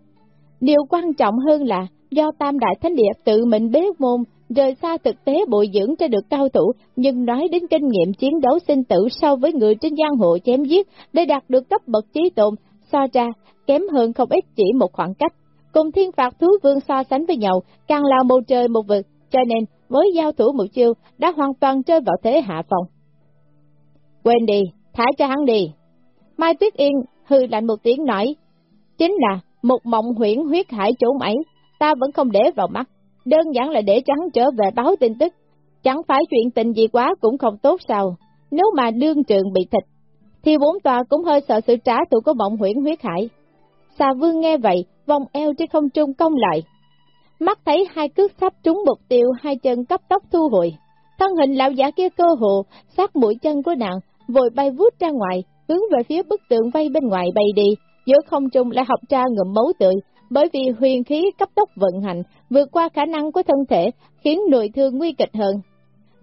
A: Điều quan trọng hơn là do Tam Đại Thánh Địa tự mình bế môn, rời xa thực tế bồi dưỡng cho được cao thủ, nhưng nói đến kinh nghiệm chiến đấu sinh tử so với người trên giang hồ chém giết để đạt được cấp bậc trí tồn, so ra kém hơn không ít chỉ một khoảng cách. Cùng thiên phạt thú vương so sánh với nhau, càng là một trời một vực, cho nên với giao thủ một chiêu đã hoàn toàn rơi vào thế hạ phòng. Quên đi, thả cho hắn đi. Mai Tuyết Yên hư lạnh một tiếng nói, chính là một mộng huyễn huyết hải chỗ ấy, ta vẫn không để vào mắt, đơn giản là để trắng trở về báo tin tức, chẳng phải chuyện tình gì quá cũng không tốt sao, nếu mà đương trường bị thịt, thì bốn tòa cũng hơi sợ sự trả thù của mộng huyễn huyết hải. Xà vương nghe vậy, vòng eo trên không trung công lại. Mắt thấy hai cước sắp trúng mục tiêu, hai chân cấp tốc thu hồi. Thân hình lão giả kia cơ hồ, sát mũi chân của nàng, vội bay vút ra ngoài, hướng về phía bức tượng vây bên ngoài bay đi, giữa không trung lại học tra ngụm máu tươi, bởi vì huyền khí cấp tốc vận hành, vượt qua khả năng của thân thể, khiến nội thương nguy kịch hơn.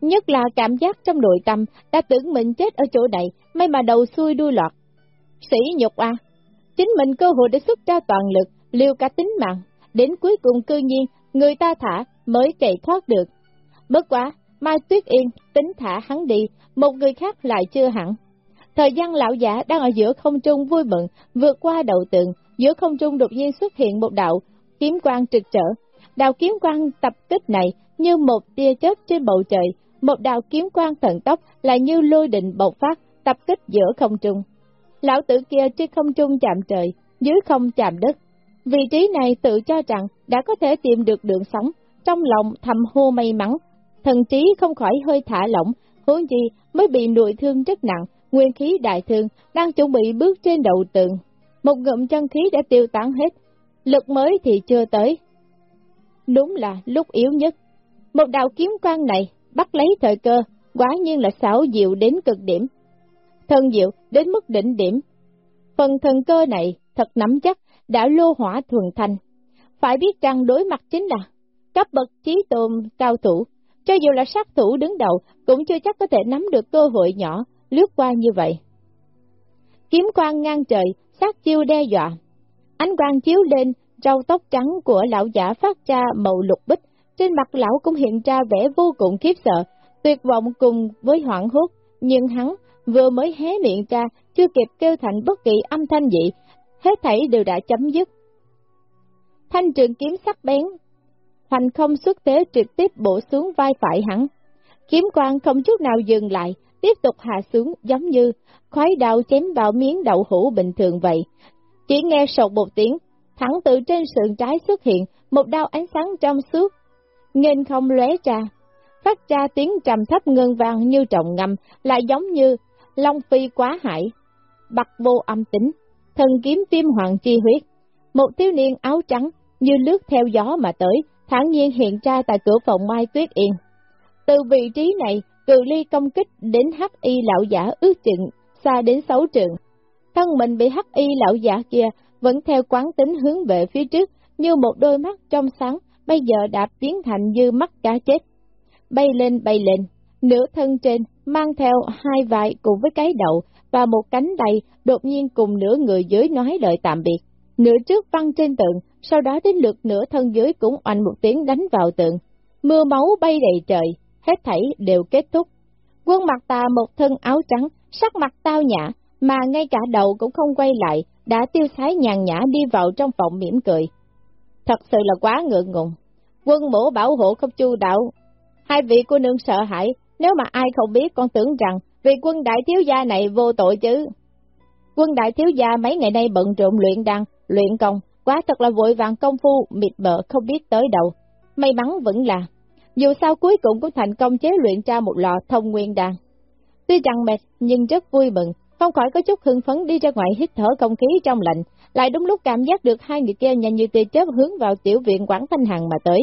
A: Nhất là cảm giác trong nội tâm, đã tưởng mình chết ở chỗ này, may mà đầu xuôi đuôi lọt. Sĩ nhục à, chính mình cơ hội để xuất ra toàn lực, liều cả tính mạng, đến cuối cùng cư nhiên, người ta thả mới chạy thoát được. Bất quá, Mai Tuyết Yên tính thả hắn đi, một người khác lại chưa hẳn. Thời gian lão giả đang ở giữa không trung vui mừng, vượt qua đầu tượng, giữa không trung đột nhiên xuất hiện một đạo kiếm quang trực trở. Đạo kiếm quang tập kích này như một tia chớp trên bầu trời, một đạo kiếm quang thần tốc lại như lôi định bộc phát, tập kích giữa không trung. Lão tử kia trên không trung chạm trời, dưới không chạm đất. Vị trí này tự cho rằng đã có thể tìm được đường sống, trong lòng thầm hô may mắn, thần trí không khỏi hơi thả lỏng, huống gì mới bị nội thương rất nặng, nguyên khí đại thương, đang chuẩn bị bước trên đầu tường. Một ngụm chân khí đã tiêu tán hết, lực mới thì chưa tới. Đúng là lúc yếu nhất. Một đạo kiếm quang này bắt lấy thời cơ, quá nhiên là xảo diệu đến cực điểm. thân diệu đến mức đỉnh điểm. Phần thần cơ này thật nắm chắc, đã lô hỏa thuần thành. Phải biết rằng đối mặt chính là cấp bậc trí tôn cao thủ, cho dù là sát thủ đứng đầu cũng chưa chắc có thể nắm được cơ hội nhỏ lướt qua như vậy. Kiếm quang ngang trời, sát chiêu đe dọa. Ánh quang chiếu lên, râu tóc trắng của lão giả phát ra màu lục bích, trên mặt lão cũng hiện ra vẻ vô cùng khiếp sợ, tuyệt vọng cùng với hoảng hốt, nhưng hắn vừa mới hé miệng ra, chưa kịp kêu thành bất kỳ âm thanh gì, hết thảy đều đã chấm dứt. Thanh trường kiếm sắc bén, hoành không xuất thế trực tiếp bổ xuống vai phải hắn. Kiếm quang không chút nào dừng lại, tiếp tục hạ xuống giống như khói đào chém vào miếng đậu hũ bình thường vậy. Chỉ nghe sột một tiếng, thẳng từ trên sườn trái xuất hiện một đao ánh sáng trong suốt, nghênh không lóe ra, phát ra tiếng trầm thấp ngân vang như trọng ngầm, lại giống như long phi quá hải, bạc vô âm tính, thần kiếm viêm hoàng chi huyết. Một thiếu niên áo trắng như lướt theo gió mà tới, thản nhiên hiện ra tại cửa phòng Mai Tuyết Yên. Từ vị trí này, cự ly công kích đến hắc y lão giả ước chừng, xa đến sáu trường. Thân mình bị hắc y lão giả kia vẫn theo quán tính hướng về phía trước, như một đôi mắt trong sáng, bây giờ đã biến thành như mắt cá chết. Bay lên bay lên, nửa thân trên mang theo hai vai cùng với cái đầu và một cánh tay đột nhiên cùng nửa người dưới nói lời tạm biệt. Nửa trước văng trên tượng, sau đó đến lượt nửa thân dưới cũng oanh một tiếng đánh vào tượng. Mưa máu bay đầy trời, hết thảy đều kết thúc. Quân mặt ta một thân áo trắng, sắc mặt tao nhã, mà ngay cả đầu cũng không quay lại, đã tiêu sái nhàn nhã đi vào trong phòng mỉm cười. Thật sự là quá ngượng ngùng. Quân mổ bảo hộ không chu đạo. Hai vị cô nương sợ hãi, nếu mà ai không biết con tưởng rằng vì quân đại thiếu gia này vô tội chứ. Quân đại thiếu gia mấy ngày nay bận rộn luyện đăng, luyện công, quá thật là vội vàng công phu, mịt mờ không biết tới đâu. May mắn vẫn là, dù sao cuối cùng cũng thành công chế luyện ra một lò thông nguyên đan. Tuy rằng mệt nhưng rất vui mừng, không khỏi có chút hưng phấn đi ra ngoài hít thở không khí trong lạnh, lại đúng lúc cảm giác được hai người kia nhanh như tia chớp hướng vào tiểu viện Quảng Thanh Hằng mà tới.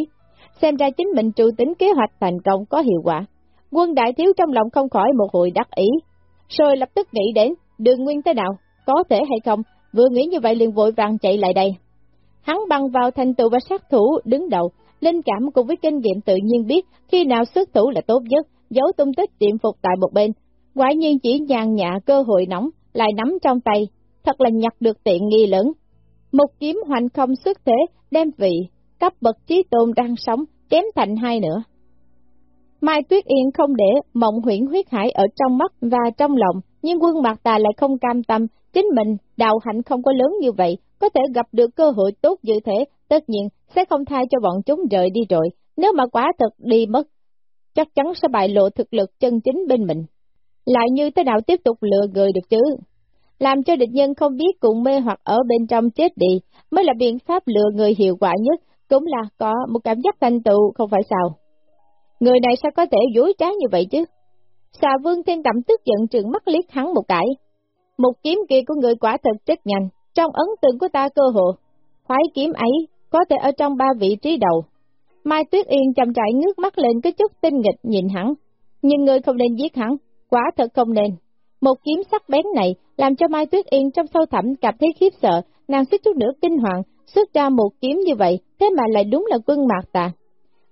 A: Xem ra chính mình trụ tính kế hoạch thành công có hiệu quả. Quân đại thiếu trong lòng không khỏi một hồi đắc ý, rồi lập tức nghĩ đến đường nguyên thế nào, có thể hay không, vừa nghĩ như vậy liền vội vàng chạy lại đây. Hắn băng vào thành tựu và sát thủ đứng đầu, linh cảm cùng với kinh nghiệm tự nhiên biết khi nào xuất thủ là tốt nhất, giấu tung tích tiệm phục tại một bên. Quả nhiên chỉ nhàn nhạ cơ hội nóng, lại nắm trong tay, thật là nhặt được tiện nghi lớn. Một kiếm hoành không xuất thế, đem vị, cấp bậc trí tôn đang sống, chém thành hai nữa. Mai Tuyết Yên không để mộng huyễn huyết hải ở trong mắt và trong lòng, nhưng quân mặt tà lại không cam tâm, chính mình, đạo hạnh không có lớn như vậy, có thể gặp được cơ hội tốt như thế, tất nhiên sẽ không thay cho bọn chúng rời đi rồi, nếu mà quá thật đi mất, chắc chắn sẽ bại lộ thực lực chân chính bên mình. Lại như thế nào tiếp tục lừa người được chứ? Làm cho địch nhân không biết cùng mê hoặc ở bên trong chết đi, mới là biện pháp lừa người hiệu quả nhất, cũng là có một cảm giác thành tựu không phải sao. Người này sao có thể dối trá như vậy chứ? Xà vương thiên cảm tức giận trừng mắt liếc hắn một cái. Một kiếm kia của người quả thật rất nhanh, trong ấn tượng của ta cơ hộ. Khoái kiếm ấy có thể ở trong ba vị trí đầu. Mai Tuyết Yên chậm rãi ngước mắt lên cái chút tinh nghịch nhìn hắn. Nhưng người không nên giết hắn, quả thật không nên. Một kiếm sắc bén này làm cho Mai Tuyết Yên trong sâu thẳm cảm thấy khiếp sợ, nàng suýt chút nữa kinh hoàng, xuất ra một kiếm như vậy, thế mà lại đúng là quân mạc tà.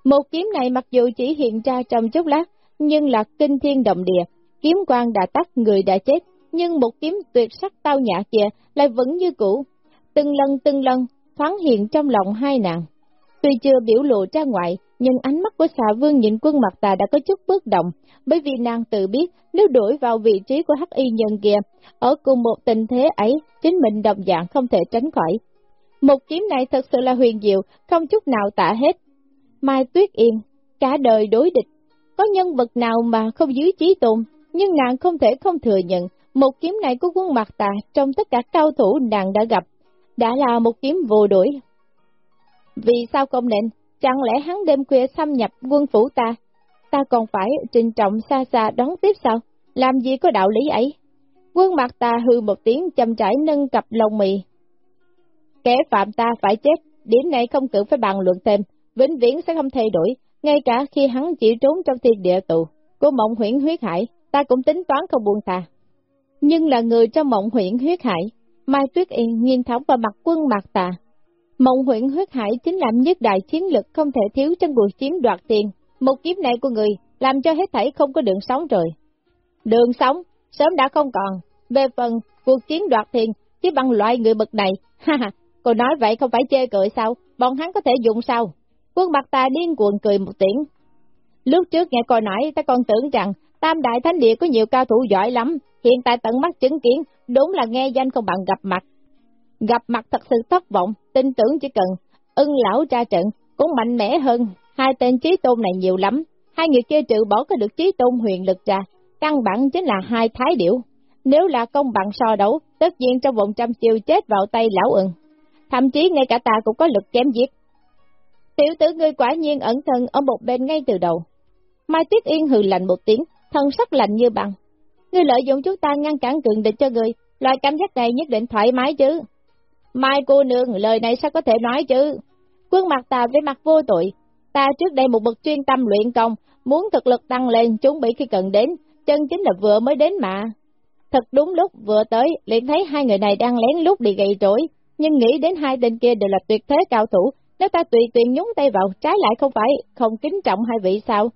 A: Một kiếm này mặc dù chỉ hiện ra trong chốc lát, nhưng là kinh thiên động địa, kiếm quang đã tắt người đã chết, nhưng một kiếm tuyệt sắc tao nhã kia lại vẫn như cũ. Từng lần từng lần, thoáng hiện trong lòng hai nàng. Tuy chưa biểu lộ ra ngoài, nhưng ánh mắt của xà vương nhìn quân mặt tà đã có chút bước động, bởi vì nàng tự biết nếu đuổi vào vị trí của hắc y nhân kia, ở cùng một tình thế ấy, chính mình đồng dạng không thể tránh khỏi. Một kiếm này thật sự là huyền diệu, không chút nào tả hết. Mai Tuyết Yên, cả đời đối địch, có nhân vật nào mà không dưới trí tôn, nhưng nàng không thể không thừa nhận, một kiếm này của quân mặt tà trong tất cả cao thủ nàng đã gặp, đã là một kiếm vô đuổi. Vì sao không nên, chẳng lẽ hắn đêm khuya xâm nhập quân phủ ta, ta còn phải trình trọng xa xa đón tiếp sao, làm gì có đạo lý ấy. Quân mặt ta hư một tiếng chậm trải nâng cặp lông mì. Kẻ phạm ta phải chết, điểm này không cần phải bàn luận thêm, vĩnh viễn sẽ không thay đổi, ngay cả khi hắn chỉ trốn trong thiên địa tù, của mộng huyễn huyết hải, ta cũng tính toán không buông ta. Nhưng là người trong mộng huyễn huyết hải, Mai Tuyết Yên nhìn thẳng vào mặt quân mạc tà. Mộng huyễn huyết hải chính là nhất đại chiến lực không thể thiếu trong cuộc chiến đoạt tiền. Một kiếp này của người làm cho hết thảy không có đường sống rồi. Đường sống, sớm đã không còn. Về phần cuộc chiến đoạt tiền, chỉ bằng loại người bậc này, ha ha, cô nói vậy không phải chê cười sao, bọn hắn có thể dùng sao? Quân mặt ta điên cuồng cười một tiếng. Lúc trước nghe coi nói ta còn tưởng rằng Tam Đại Thánh Địa có nhiều cao thủ giỏi lắm, hiện tại tận mắt chứng kiến, đúng là nghe danh không bằng gặp mặt. Gặp mặt thật sự thất vọng, tin tưởng chỉ cần ưng lão ra trận, cũng mạnh mẽ hơn, hai tên trí tôn này nhiều lắm. Hai người kia trừ bỏ có được trí tôn huyền lực ra, căn bản chính là hai thái điểu. Nếu là công bằng so đấu, tất nhiên trong vòng trăm chiều chết vào tay lão ưng. Thậm chí ngay cả ta cũng có lực chém giết. Tiểu tử ngươi quả nhiên ẩn thân ở một bên ngay từ đầu. Mai Tuyết Yên hừ lạnh một tiếng, thân sắc lạnh như băng Ngươi lợi dụng chúng ta ngăn cản cường địch cho ngươi, loại cảm giác này nhất định thoải mái chứ. Mai cô nương, lời này sao có thể nói chứ? Quân mặt ta với mặt vô tội, ta trước đây một bậc chuyên tâm luyện công, muốn thực lực tăng lên, chuẩn bị khi cần đến, chân chính là vừa mới đến mà. Thật đúng lúc vừa tới, liền thấy hai người này đang lén lút đi gây rối, nhưng nghĩ đến hai tên kia đều là tuyệt thế cao thủ, nếu ta tùy tiện nhúng tay vào, trái lại không phải không kính trọng hai vị sao?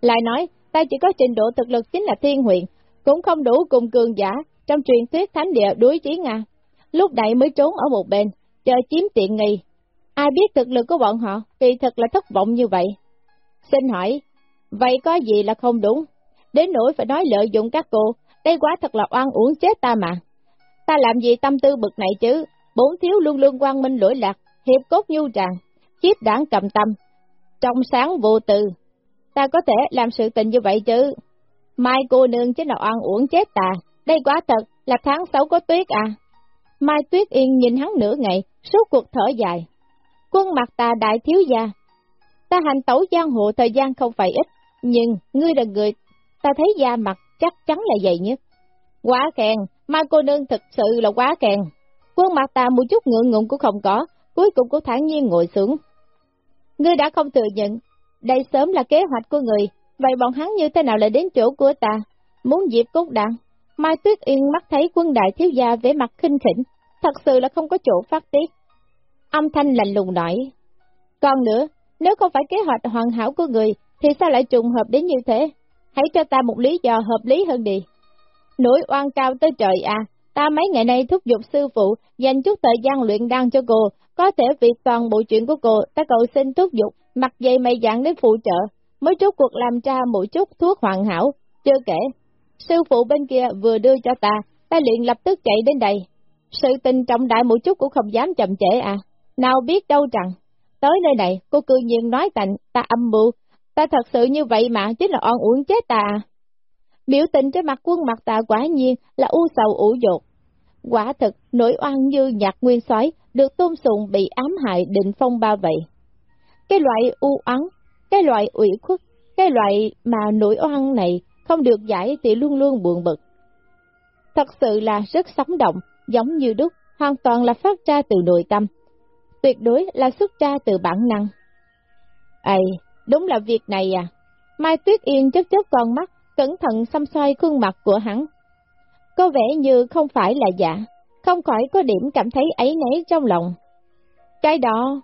A: Lại nói, ta chỉ có trình độ thực lực chính là thiên huyện cũng không đủ cùng cường giả, trong truyền thuyết thánh địa đối chiến à. Lúc này mới trốn ở một bên, chờ chiếm tiện nghi. Ai biết thực lực của bọn họ, kỳ thật là thất vọng như vậy. Xin hỏi, vậy có gì là không đúng? Đến nỗi phải nói lợi dụng các cô, đây quá thật là oan uổng chết ta mà. Ta làm gì tâm tư bực này chứ, bốn thiếu luôn luôn quan minh lỗi lạc, hiệp cốt nhu tràng, chiếp đảng cầm tâm, trong sáng vô tư Ta có thể làm sự tình như vậy chứ? Mai cô nương chính là oan uổng chết ta, đây quá thật là tháng 6 có tuyết à. Mai tuyết yên nhìn hắn nửa ngày, suốt cuộc thở dài. Quân mặt ta đại thiếu gia. Ta hành tẩu giang hồ thời gian không phải ít, nhưng ngươi là người, ta thấy da mặt chắc chắn là vậy nhất. Quá kèn, Mai cô nương thật sự là quá kèn. Quân mặt ta một chút ngượng ngùng cũng không có, cuối cùng cũng thản nhiên ngồi xuống. Ngươi đã không thừa nhận, đây sớm là kế hoạch của người, vậy bọn hắn như thế nào lại đến chỗ của ta? Muốn dịp cốt đạn, Mai Tuyết Yên mắt thấy quân đại thiếu gia vẻ mặt khinh khỉnh, thật sự là không có chỗ phát tiết. Âm thanh lạnh lùng nói, còn nữa, nếu không phải kế hoạch hoàn hảo của người, thì sao lại trùng hợp đến như thế? Hãy cho ta một lý do hợp lý hơn đi. Nỗi oan cao tới trời à, ta mấy ngày nay thúc giục sư phụ dành chút thời gian luyện đan cho cô, có thể vì toàn bộ chuyện của cô, ta cầu xin thúc giục, mặt dây mây dạng đến phụ trợ, mới chút cuộc làm ra một chút thuốc hoàn hảo, chưa kể. Sư phụ bên kia vừa đưa cho ta, ta liền lập tức chạy đến đây. Sự tình trọng đại một chút cũng không dám chậm trễ à, nào biết đâu rằng, tới nơi này cô cư nhiên nói tạnh, ta âm mưu, ta thật sự như vậy mà chính là oan uổng chết ta à. Biểu tình trên mặt quân mặt ta quả nhiên là u sầu ủ dột. Quả thực, nỗi oan như nhạc nguyên soái được tôn sùng bị ám hại định phong ba vậy. Cái loại u oán, cái loại ủy khuất, cái loại mà nỗi oan này không được giải thì luôn luôn buồn bực. Thật sự là rất sống động, giống như đúc, hoàn toàn là phát ra từ nội tâm. Tuyệt đối là xuất ra từ bản năng. Ây, đúng là việc này à. Mai Tuyết Yên chớp chớp con mắt, cẩn thận xăm xoay khuôn mặt của hắn. Có vẻ như không phải là giả, không khỏi có điểm cảm thấy ấy nấy trong lòng. Cái đó,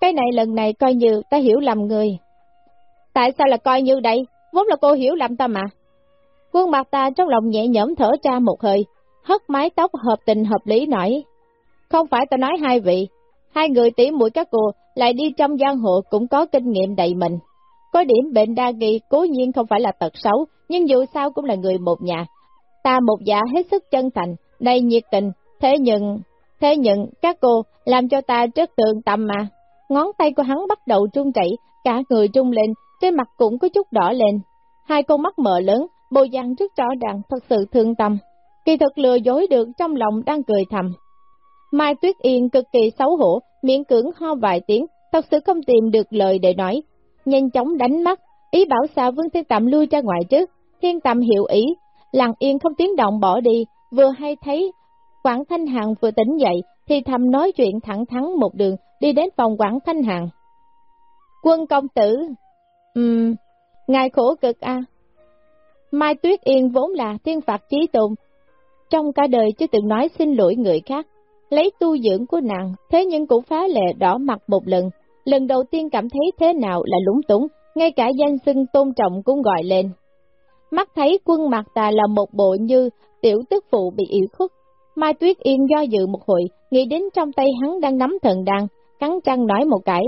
A: cái này lần này coi như ta hiểu lầm người. Tại sao là coi như đây? Vốn là cô hiểu lầm ta mà. Quân mặt ta trong lòng nhẹ nhõm thở ra một hơi, hất mái tóc hợp tình hợp lý nói. Không phải ta nói hai vị, hai người tỉ mũi các cô lại đi trong giang hộ cũng có kinh nghiệm đầy mình. Có điểm bệnh đa nghi cố nhiên không phải là tật xấu, nhưng dù sao cũng là người một nhà. Ta một dạ hết sức chân thành, đầy nhiệt tình, thế nhưng, thế nhưng các cô làm cho ta rất tường tâm mà. Ngón tay của hắn bắt đầu trung chảy, cả người trung lên, trên mặt cũng có chút đỏ lên. Hai con mắt mở lớn, bộ dạng rất rõ ràng, thật sự thương tâm. Kỳ thực lừa dối được trong lòng đang cười thầm. Mai Tuyết Yên cực kỳ xấu hổ, miệng cưỡng ho vài tiếng, thật sự không tìm được lời để nói. Nhanh chóng đánh mắt, ý bảo xà Vương Thiên Tầm lui ra ngoài trước. Thiên Tầm hiểu ý, lặng yên không tiếng động bỏ đi, vừa hay thấy Quảng Thanh Hằng vừa tỉnh dậy, thì thầm nói chuyện thẳng thắn một đường, đi đến phòng Quảng Thanh Hằng. Quân công tử, ừm, ngài khổ cực à. Mai Tuyết Yên vốn là thiên phạt trí tụng, trong cả đời chưa từng nói xin lỗi người khác, lấy tu dưỡng của nàng, thế nhưng cũng phá lệ đỏ mặt một lần, lần đầu tiên cảm thấy thế nào là lúng túng, ngay cả danh xưng tôn trọng cũng gọi lên. Mắt thấy quân mặt tà là một bộ như tiểu tức phụ bị yếu khuất, Mai Tuyết Yên do dự một hồi, nghĩ đến trong tay hắn đang nắm thần đàn, cắn trăng nói một cái.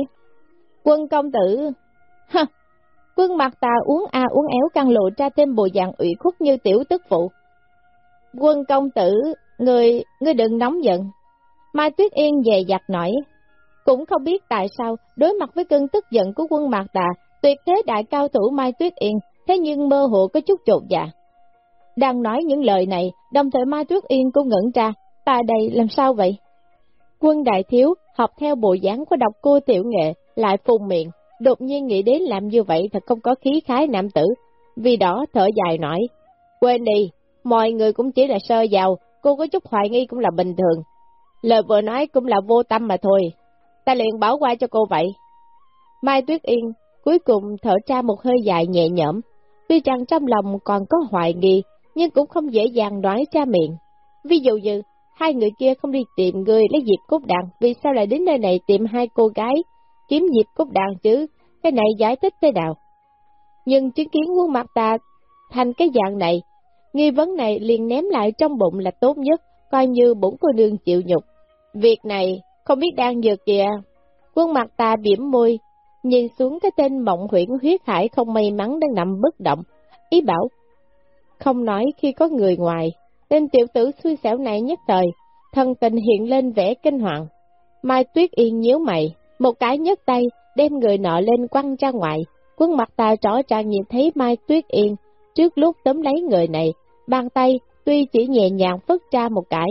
A: Quân công tử... Ha! Quân mặt tà uống a uống éo căng lộ ra thêm bộ dạng ủy khúc như tiểu tức phụ. Quân công tử, người, người đừng nóng giận. Mai Tuyết Yên về giặt nói. Cũng không biết tại sao, đối mặt với cơn tức giận của quân mạc tà, tuyệt thế đại cao thủ Mai Tuyết Yên, thế nhưng mơ hồ có chút trột dạ. Đang nói những lời này, đồng thời Mai Tuyết Yên cũng ngẩn ra, ta đây làm sao vậy? Quân đại thiếu, học theo bộ dáng của độc cô tiểu nghệ, lại phùng miệng, đột nhiên nghĩ đến làm như vậy thật không có khí khái nam tử, vì đó thở dài nói, quên đi, mọi người cũng chỉ là sơ giàu, cô có chút hoài nghi cũng là bình thường. Lời vừa nói cũng là vô tâm mà thôi, ta liền bảo qua cho cô vậy. Mai Tuyết Yên cuối cùng thở ra một hơi dài nhẹ nhõm, tuy rằng trong lòng còn có hoài nghi, nhưng cũng không dễ dàng nói ra miệng. Ví dụ như, hai người kia không đi tìm người lấy dịp cốt đặng vì sao lại đến nơi này tìm hai cô gái, kiếm dịp cốt đàn chứ, cái này giải thích thế nào? Nhưng chứng kiến khuôn mặt ta thành cái dạng này, nghi vấn này liền ném lại trong bụng là tốt nhất, coi như bổn cô nương chịu nhục. Việc này, không biết đang dược kìa. Quân à? mặt ta biểm môi, nhìn xuống cái tên mộng huyễn huyết hải không may mắn đang nằm bất động, ý bảo không nói khi có người ngoài, tên tiểu tử xui xẻo này nhất thời, thân tình hiện lên vẻ kinh hoàng. Mai Tuyết Yên nhíu mày, một cái nhấc tay, đem người nọ lên quăng ra ngoài. Quân mặt ta rõ ràng nhìn thấy Mai Tuyết Yên, trước lúc tóm lấy người này, bàn tay tuy chỉ nhẹ nhàng phất ra một cái,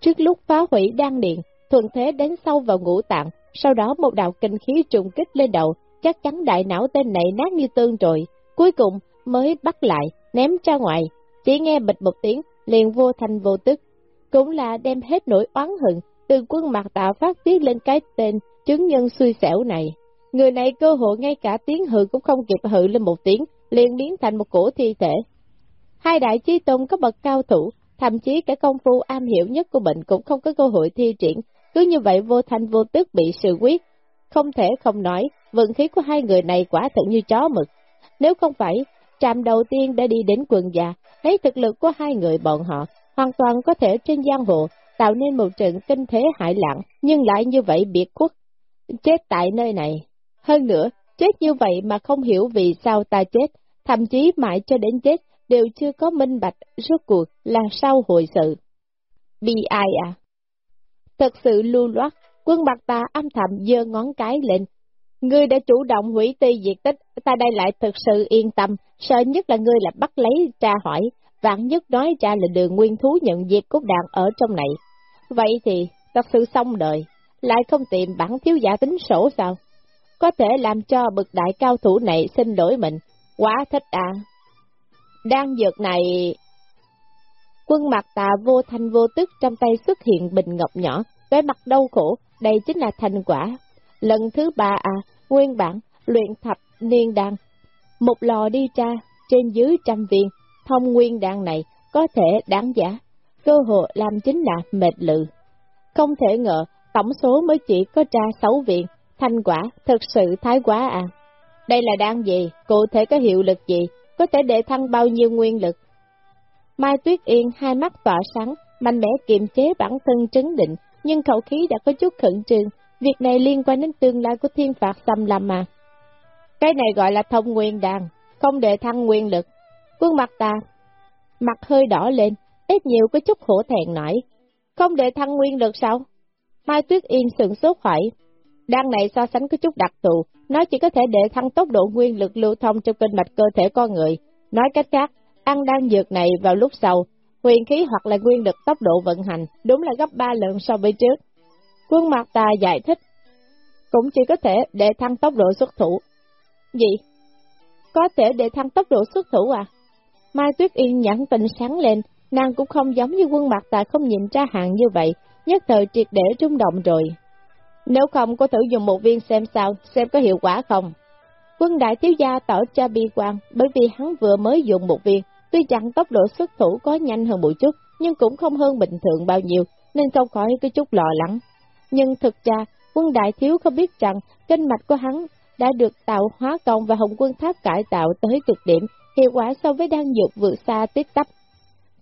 A: trước lúc phá hủy đan điện, thuận thế đến sâu vào ngũ tạng, sau đó một đạo kinh khí trùng kích lên đầu, chắc chắn đại não tên này nát như tương rồi, cuối cùng mới bắt lại, ném ra ngoài, chỉ nghe bịch một tiếng, liền vô thành vô tức. Cũng là đem hết nỗi oán hận từ quân mặt tạ phát tiết lên cái tên chứng nhân xui xẻo này. Người này cơ hội ngay cả tiếng hự cũng không kịp hự lên một tiếng, liền biến thành một cổ thi thể. Hai đại chi tôn có bậc cao thủ, thậm chí cả công phu am hiểu nhất của bệnh cũng không có cơ hội thi triển, cứ như vậy vô thanh vô tức bị sự quyết. Không thể không nói, vận khí của hai người này quả thật như chó mực. Nếu không phải, trạm đầu tiên đã đi đến quần già, lấy thực lực của hai người bọn họ, hoàn toàn có thể trên giang hồ tạo nên một trận kinh thế hại lặng, nhưng lại như vậy biệt khuất, chết tại nơi này. Hơn nữa, chết như vậy mà không hiểu vì sao ta chết, thậm chí mãi cho đến chết đều chưa có minh bạch rốt cuộc là sao hồi sự. Bi ai à? Thật sự lưu loát, quân bạc ta âm thầm giơ ngón cái lên. Ngươi đã chủ động hủy ti diệt tích, ta đây lại thực sự yên tâm, sợ nhất là ngươi là bắt lấy tra hỏi, vạn nhất nói ra là đường nguyên thú nhận diệt cốt đạn ở trong này. Vậy thì, thật sự xong đời, lại không tìm bản thiếu giả tính sổ sao? Có thể làm cho bực đại cao thủ này xin lỗi mình, quá thích à. Đang dược này... Quân mặt tà vô thanh vô tức trong tay xuất hiện bình ngọc nhỏ, vẻ mặt đau khổ, đây chính là thành quả. Lần thứ ba à, nguyên bản, luyện thập niên đan. Một lò đi ra, trên dưới trăm viên, thông nguyên đan này có thể đáng giá, cơ hội làm chính là mệt lự. Không thể ngờ, tổng số mới chỉ có tra sáu viện, thành quả thật sự thái quá à. Đây là đan gì, cụ thể có hiệu lực gì, có thể để thăng bao nhiêu nguyên lực. Mai Tuyết Yên hai mắt tỏa sáng, mạnh mẽ kiềm chế bản thân trấn định, nhưng khẩu khí đã có chút khẩn trương, việc này liên quan đến tương lai của thiên phạt xâm lâm mà. Cái này gọi là thông nguyên đàn, không để thăng nguyên lực. Quân mặt ta, mặt hơi đỏ lên, ít nhiều có chút hổ thẹn nổi. Không để thăng nguyên lực sao? Mai Tuyết Yên sừng sốt hỏi. Đan này so sánh có chút đặc thù, nó chỉ có thể để thăng tốc độ nguyên lực lưu thông trong kinh mạch cơ thể con người. Nói cách khác, ăn đan dược này vào lúc sau, huyền khí hoặc là nguyên lực tốc độ vận hành đúng là gấp 3 lần so với trước. Quân mặt ta giải thích, cũng chỉ có thể để thăng tốc độ xuất thủ. Gì? Có thể để thăng tốc độ xuất thủ à? Mai Tuyết Yên nhẫn tình sáng lên, nàng cũng không giống như quân mặt ta không nhìn ra hàng như vậy, nhất thời triệt để trung động rồi. Nếu không có thử dùng một viên xem sao, xem có hiệu quả không. Quân đại thiếu gia tỏ ra bi quan, bởi vì hắn vừa mới dùng một viên, tuy rằng tốc độ xuất thủ có nhanh hơn một chút, nhưng cũng không hơn bình thường bao nhiêu, nên không khỏi cái chút lo lắng. Nhưng thực ra, quân đại thiếu không biết rằng kinh mạch của hắn đã được tạo hóa công và hồng quân tháp cải tạo tới cực điểm, hiệu quả so với đan dược vượt xa tiếp tắp.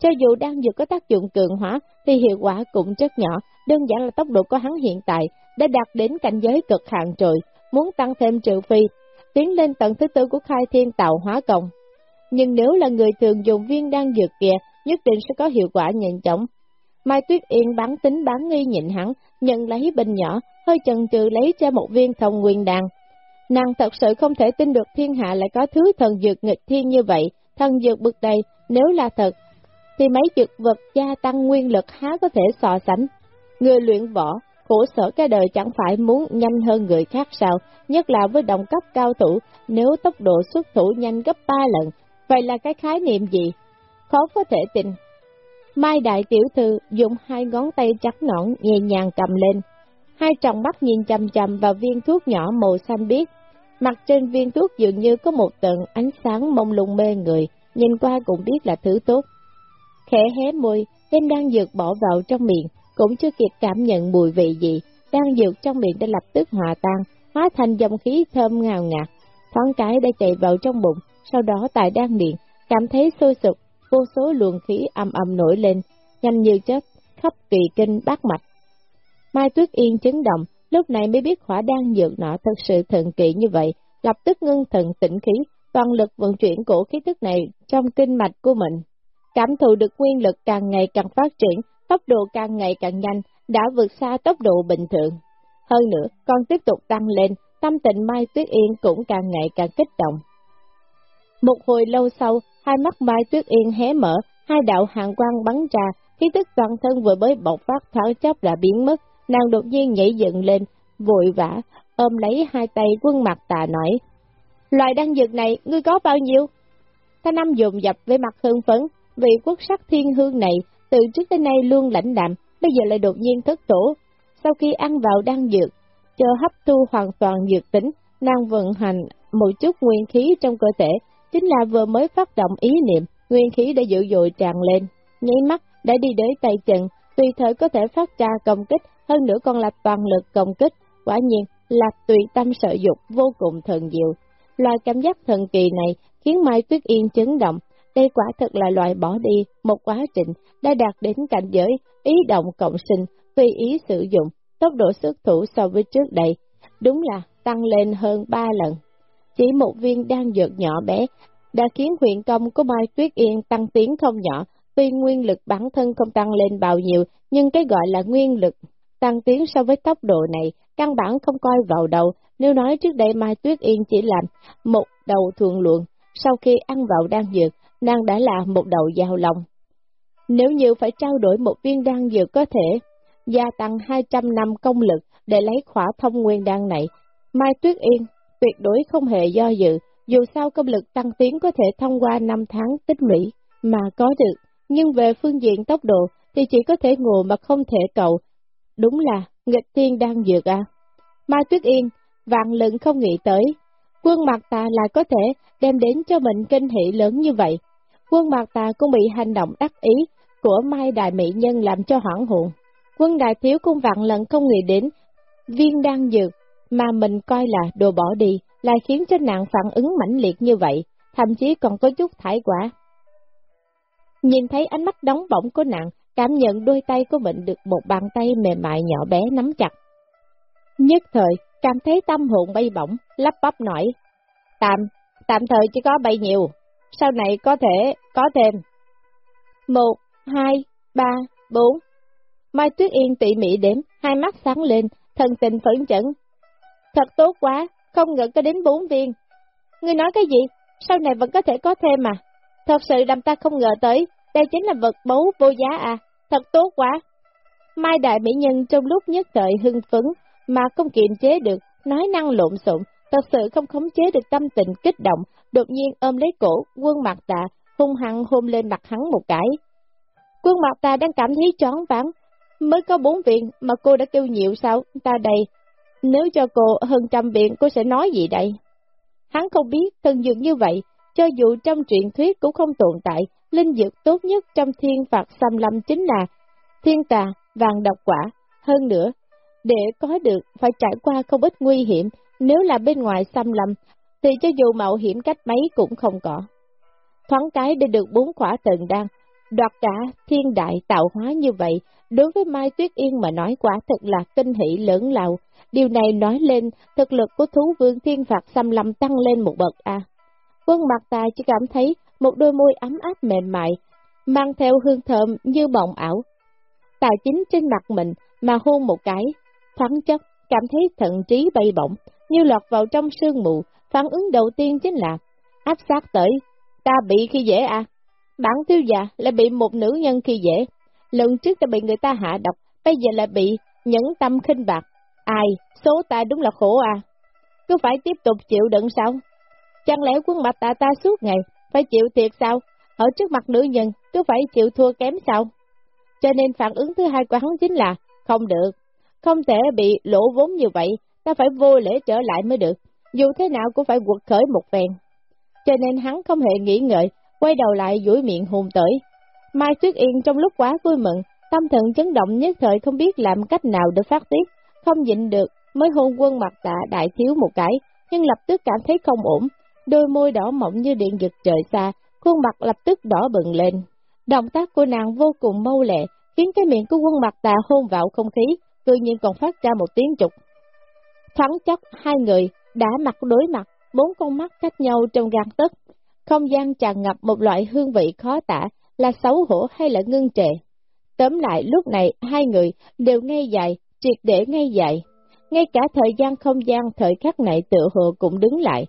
A: Cho dù đan dược có tác dụng cường hóa, thì hiệu quả cũng rất nhỏ, đơn giản là tốc độ của hắn hiện tại đã đạt đến cảnh giới cực hạn rồi, muốn tăng thêm trừ phi, tiến lên tầng thứ tư của khai thiên tạo hóa công. Nhưng nếu là người thường dùng viên đan dược kia, nhất định sẽ có hiệu quả nhanh chóng. Mai Tuyết Yên bán tính bán nghi nhịn hắn, nhận lấy bình nhỏ, hơi chần chừ lấy cho một viên thông nguyên đan. Nàng thật sự không thể tin được thiên hạ lại có thứ thần dược nghịch thiên như vậy, thần dược bực đầy, nếu là thật, thì mấy dược vật gia tăng nguyên lực há có thể so sánh. Người luyện võ, khổ sở cái đời chẳng phải muốn nhanh hơn người khác sao, nhất là với đồng cấp cao thủ, nếu tốc độ xuất thủ nhanh gấp ba lần, vậy là cái khái niệm gì? Khó có thể tin. Mai Đại Tiểu Thư dùng hai ngón tay chắc nõn nhẹ nhàng cầm lên, hai tròng mắt nhìn chầm chầm vào viên thuốc nhỏ màu xanh biếc. Mặt trên viên thuốc dường như có một tầng ánh sáng mông lung mê người, nhìn qua cũng biết là thứ tốt. Khẽ hé môi, đem đang dược bỏ vào trong miệng, cũng chưa kịp cảm nhận mùi vị gì, đang dược trong miệng đã lập tức hòa tan, hóa thành dòng khí thơm ngào ngạt, thoáng cái đã chạy vào trong bụng, sau đó tại đan miệng, cảm thấy sôi sục, vô số luồng khí âm âm nổi lên, nhanh như chớp, khắp tùy kinh bát mạch. Mai Tuyết Yên chấn động, lúc này mới biết khỏa đan dược nọ thật sự thần kỳ như vậy, lập tức ngưng thần tĩnh khí, toàn lực vận chuyển cổ khí tức này trong kinh mạch của mình. Cảm thụ được nguyên lực càng ngày càng phát triển, tốc độ càng ngày càng nhanh, đã vượt xa tốc độ bình thường. Hơn nữa, còn tiếp tục tăng lên, tâm tình Mai Tuyết Yên cũng càng ngày càng kích động. Một hồi lâu sau, hai mắt Mai Tuyết Yên hé mở, hai đạo hàng quang bắn ra, khí tức toàn thân vừa mới bộc phát thoáng chốc đã biến mất, nàng đột nhiên nhảy dựng lên, vội vã, ôm lấy hai tay quân mặt tà nói. Loại đăng dược này, ngươi có bao nhiêu? Thanh Năm dùng dập với mặt hương phấn, vị quốc sắc thiên hương này từ trước tới nay luôn lãnh đạm, bây giờ lại đột nhiên thất tổ. Sau khi ăn vào đan dược, chờ hấp thu hoàn toàn dược tính, nàng vận hành một chút nguyên khí trong cơ thể, chính là vừa mới phát động ý niệm, nguyên khí đã dữ dội tràn lên, nháy mắt đã đi đến tay chân, tùy thời có thể phát ra công kích, hơn nữa còn là toàn lực công kích, quả nhiên là tùy tâm sở dục vô cùng thần diệu. Loại cảm giác thần kỳ này khiến Mai Tuyết Yên chấn động, đây quả thật là loại bỏ đi một quá trình đã đạt đến cảnh giới ý động cộng sinh, tùy ý sử dụng, tốc độ xuất thủ so với trước đây, đúng là tăng lên hơn 3 lần. Chỉ một viên đan dược nhỏ bé đã khiến huyện công của Mai Tuyết Yên tăng tiến không nhỏ, tuy nguyên lực bản thân không tăng lên bao nhiêu, nhưng cái gọi là nguyên lực tăng tiến so với tốc độ này, căn bản không coi vào đầu, nếu nói trước đây Mai Tuyết Yên chỉ làm một đầu thuần luận, sau khi ăn vào đan dược, nàng đã là một đầu giao lòng. Nếu như phải trao đổi một viên đan dược có thể gia tăng 200 năm công lực để lấy khỏa thông nguyên đan này, Mai Tuyết Yên tuyệt đối không hề do dự, dù sao công lực tăng tiến có thể thông qua 5 tháng tích lũy mà có được, nhưng về phương diện tốc độ thì chỉ có thể ngồi mà không thể cầu. Đúng là nghịch tiên đang dược à. Mai Tuyết Yên, vạn lần không nghĩ tới, quân mặt ta lại có thể đem đến cho mình kinh hỷ lớn như vậy. Quân mặt ta cũng bị hành động đắc ý của Mai Đại Mỹ Nhân làm cho hoảng hồn. Quân Đại Thiếu cũng vạn lần không nghĩ đến viên đan dược mà mình coi là đồ bỏ đi, lại khiến cho nàng phản ứng mãnh liệt như vậy, thậm chí còn có chút thải quả. Nhìn thấy ánh mắt đóng bỏng của nàng, cảm nhận đôi tay của mình được một bàn tay mềm mại nhỏ bé nắm chặt. Nhất thời, cảm thấy tâm hồn bay bổng, lắp bắp nổi. Tạm, tạm thời chỉ có bay nhiều, sau này có thể có thêm. Một, hai, ba, bốn. Mai Tuyết Yên tỉ mỉ đếm, hai mắt sáng lên, thần tình phấn chấn. Thật tốt quá, không ngờ có đến bốn viên. Ngươi nói cái gì? Sau này vẫn có thể có thêm mà. Thật sự làm ta không ngờ tới, đây chính là vật báu vô giá à, thật tốt quá. Mai đại mỹ nhân trong lúc nhất thời hưng phấn, mà không kiềm chế được, nói năng lộn xộn, thật sự không khống chế được tâm tình kích động, đột nhiên ôm lấy cổ, quân mặt tạ, hung hăng hôn lên mặt hắn một cái. Quân mặt ta đang cảm thấy chóng ván, mới có bốn viện mà cô đã kêu nhiều sao, ta đây, nếu cho cô hơn trăm viện cô sẽ nói gì đây? Hắn không biết thần dược như vậy, cho dù trong truyện thuyết cũng không tồn tại, linh dược tốt nhất trong thiên phạt xâm lâm chính là thiên tà, vàng độc quả. Hơn nữa, để có được phải trải qua không ít nguy hiểm, nếu là bên ngoài xâm lâm, thì cho dù mạo hiểm cách mấy cũng không có. Thoáng cái để được bốn quả tần đan, đoạt cả thiên đại tạo hóa như vậy, đối với Mai Tuyết Yên mà nói quả thật là kinh hỷ lớn lao. Điều này nói lên thực lực của thú vương thiên phạt xâm lâm tăng lên một bậc A. Quân mặt ta chỉ cảm thấy một đôi môi ấm áp mềm mại, mang theo hương thơm như mộng ảo. Tài chính trên mặt mình mà hôn một cái, thoáng chất, cảm thấy thận trí bay bổng, như lọt vào trong sương mù, phản ứng đầu tiên chính là áp sát tới, ta bị khi dễ à? Bản thiếu già lại bị một nữ nhân khi dễ, lần trước đã bị người ta hạ độc, bây giờ lại bị nhẫn tâm khinh bạc. Ai, số ta đúng là khổ à? Cứ phải tiếp tục chịu đựng sao? Chẳng lẽ quân mặt ta ta suốt ngày, phải chịu thiệt sao? Ở trước mặt nữ nhân, cứ phải chịu thua kém sao? Cho nên phản ứng thứ hai của hắn chính là, không được, không thể bị lỗ vốn như vậy, ta phải vô lễ trở lại mới được, dù thế nào cũng phải quật khởi một phen. Cho nên hắn không hề nghĩ ngợi, quay đầu lại duỗi miệng hùng tới. Mai Tuyết Yên trong lúc quá vui mừng, tâm thần chấn động nhất thời không biết làm cách nào để phát tiết, không nhịn được, mới hôn quân mặt tạ đại thiếu một cái, nhưng lập tức cảm thấy không ổn, đôi môi đỏ mọng như điện giật trời xa, khuôn mặt lập tức đỏ bừng lên. Động tác của nàng vô cùng mâu lệ, khiến cái miệng của quân mặt tà hôn vào không khí, tự nhiên còn phát ra một tiếng trục. Thoáng chốc, hai người đã mặt đối mặt, bốn con mắt cách nhau trong gan tức. Không gian tràn ngập một loại hương vị khó tả, là xấu hổ hay là ngưng trệ. Tóm lại lúc này hai người đều ngay dài, triệt để ngay dài. Ngay cả thời gian không gian thời khắc này tự hồ cũng đứng lại.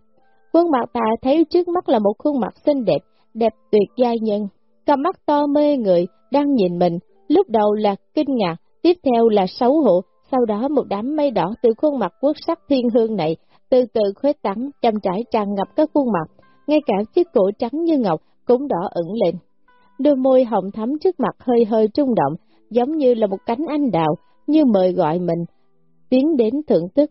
A: Quân mặt ta thấy trước mắt là một khuôn mặt xinh đẹp, đẹp tuyệt giai nhân. Cầm mắt to mê người, đang nhìn mình, lúc đầu là kinh ngạc, tiếp theo là xấu hổ, sau đó một đám mây đỏ từ khuôn mặt quốc sắc thiên hương này, từ từ khuếch tán, chăm trải tràn ngập các khuôn mặt, ngay cả chiếc cổ trắng như ngọc cũng đỏ ửng lên. đôi môi hồng thắm trước mặt hơi hơi trung động, giống như là một cánh anh đào, như mời gọi mình, tiến đến thưởng thức.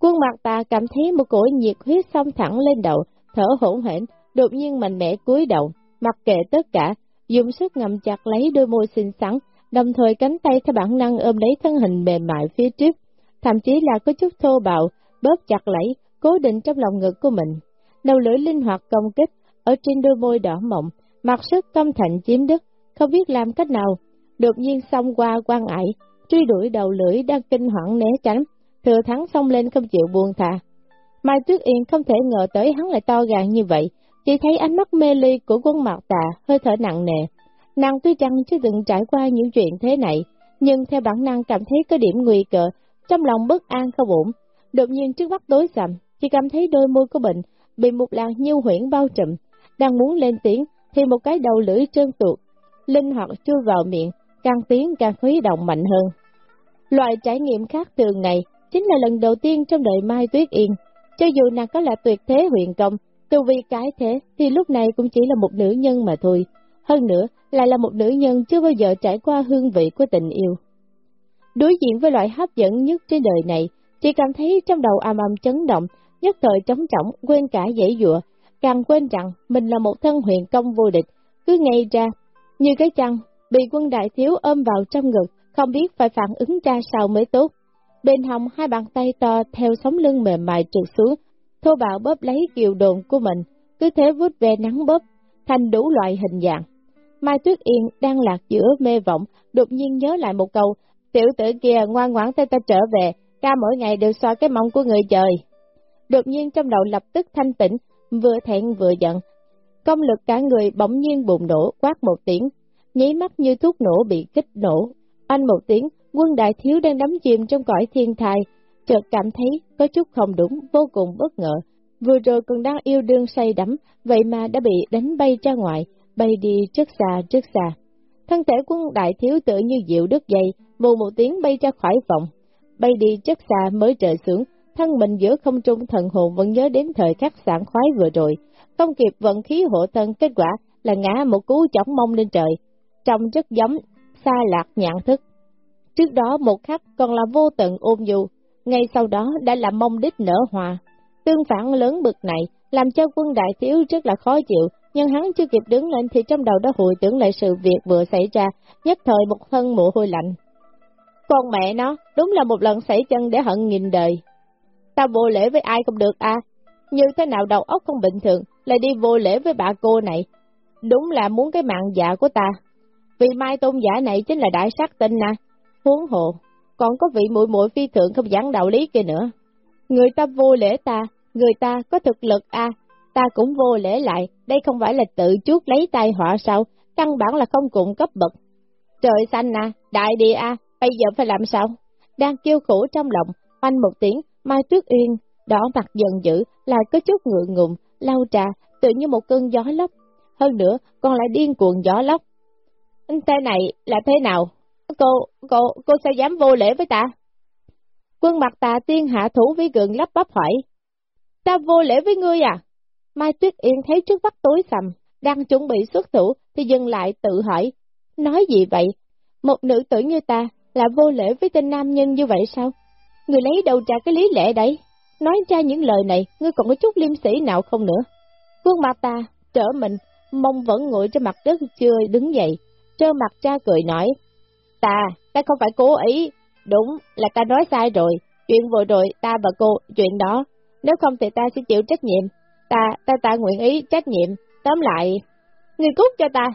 A: Quân mặt ta cảm thấy một cổ nhiệt huyết xông thẳng lên đầu, thở hỗn hển, đột nhiên mạnh mẽ cúi đầu, mặc kệ tất cả, dùng sức ngầm chặt lấy đôi môi xinh xắn, đồng thời cánh tay theo bản năng ôm lấy thân hình mềm mại phía trước, thậm chí là có chút thô bạo, bóp chặt lấy, cố định trong lòng ngực của mình. Đầu lưỡi linh hoạt công kích, ở trên đôi môi đỏ mộng, mặc sức tâm thành chiếm đức, không biết làm cách nào, đột nhiên xông qua quan ải, truy đuổi đầu lưỡi đang kinh hoảng né tránh, thừa thắng xông lên không chịu buông thà. Mai Tuyết Yên không thể ngờ tới hắn lại to gàng như vậy, chỉ thấy ánh mắt mê ly của quân mạc tà hơi thở nặng nề. Nàng tuy chăng chưa từng trải qua những chuyện thế này, nhưng theo bản năng cảm thấy có điểm nguy cơ, trong lòng bất an không ổn. Đột nhiên trước mắt tối sầm, chỉ cảm thấy đôi môi của bệnh bị một làn nhiêu huyễn bao trùm, đang muốn lên tiếng thì một cái đầu lưỡi trơn tuột, linh hoạt chui vào miệng, càng tiếng càng khuấy động mạnh hơn. Loại trải nghiệm khác thường này chính là lần đầu tiên trong đời Mai Tuyết Yên. Cho dù nàng có là tuyệt thế huyền công, tu vi cái thế, thì lúc này cũng chỉ là một nữ nhân mà thôi. Hơn nữa, lại là một nữ nhân chưa bao giờ trải qua hương vị của tình yêu. Đối diện với loại hấp dẫn nhất trên đời này, chỉ cảm thấy trong đầu âm âm chấn động, nhất thời trống trọng, quên cả dễ dụa, càng quên rằng mình là một thân huyền công vô địch, cứ ngay ra, như cái chăn, bị quân đại thiếu ôm vào trong ngực, không biết phải phản ứng ra sao mới tốt. Bên hông hai bàn tay to theo sóng lưng mềm mại trượt xuống, thô bạo bóp lấy kiều đồn của mình, cứ thế vút ve nắng bóp, thành đủ loại hình dạng. Mai Tuyết Yên đang lạc giữa mê vọng, đột nhiên nhớ lại một câu, tiểu tử kia ngoan ngoãn tay ta trở về, ca mỗi ngày đều xoa cái mông của người trời. Đột nhiên trong đầu lập tức thanh tĩnh, vừa thẹn vừa giận. Công lực cả người bỗng nhiên bùng nổ, quát một tiếng, nháy mắt như thuốc nổ bị kích nổ. Anh một tiếng, quân đại thiếu đang đắm chìm trong cõi thiên thai, chợt cảm thấy có chút không đúng, vô cùng bất ngờ. Vừa rồi còn đang yêu đương say đắm, vậy mà đã bị đánh bay ra ngoài, bay đi rất xa rất xa. Thân thể quân đại thiếu tự như diệu đứt dây, mù một tiếng bay ra khỏi phòng, bay đi chất xa mới trời xuống, thân mình giữa không trung thần hồn vẫn nhớ đến thời khắc sảng khoái vừa rồi, không kịp vận khí hộ thân kết quả là ngã một cú chỏng mông lên trời, trông rất giống xa lạc nhạn thức. Trước đó một khắc còn là vô tận ôm dù, ngay sau đó đã là mông đích nở hòa. Tương phản lớn bực này làm cho quân đại thiếu rất là khó chịu, nhưng hắn chưa kịp đứng lên thì trong đầu đã hồi tưởng lại sự việc vừa xảy ra, nhất thời một thân mồ hôi lạnh. Con mẹ nó, đúng là một lần xảy chân để hận nghìn đời. Ta vô lễ với ai không được à? Như thế nào đầu óc không bình thường, lại đi vô lễ với bà cô này. Đúng là muốn cái mạng dạ của ta. Vì mai tôn giả này chính là đại sát tinh à. Huống hồ, còn có vị muội muội phi thượng không giảng đạo lý kia nữa. Người ta vô lễ ta, người ta có thực lực à, ta cũng vô lễ lại, đây không phải là tự chuốt lấy tai họa sao, căn bản là không cùng cấp bậc. Trời xanh à, đại địa à, bây giờ phải làm sao? Đang kêu khổ trong lòng, anh một tiếng, Mai Tuyết Uyên, đỏ mặt giận dữ, lại có chút ngượng ngùng, lau trà, tự như một cơn gió lốc. Hơn nữa, còn lại điên cuồng gió lốc. Thế này là thế nào? Cô, cô, cô sao dám vô lễ với ta? Quân mặt tà tiên hạ thủ với gượng lắp bắp hỏi. Ta vô lễ với ngươi à? Mai Tuyết Yên thấy trước mắt tối sầm, đang chuẩn bị xuất thủ thì dừng lại tự hỏi. Nói gì vậy? Một nữ tử như ta là vô lễ với tên nam nhân như vậy sao? Người lấy đầu trả cái lý lẽ đấy. Nói ra những lời này, ngươi còn có chút liêm sĩ nào không nữa? Quân mặt ta, trở mình, mong vẫn ngồi trên mặt đất chưa đứng dậy, trơ mặt cha cười nói. Ta, ta không phải cố ý, đúng là ta nói sai rồi, chuyện vừa rồi ta và cô, chuyện đó, nếu không thì ta sẽ chịu trách nhiệm, ta, ta ta nguyện ý trách nhiệm, tóm lại, người cút cho ta.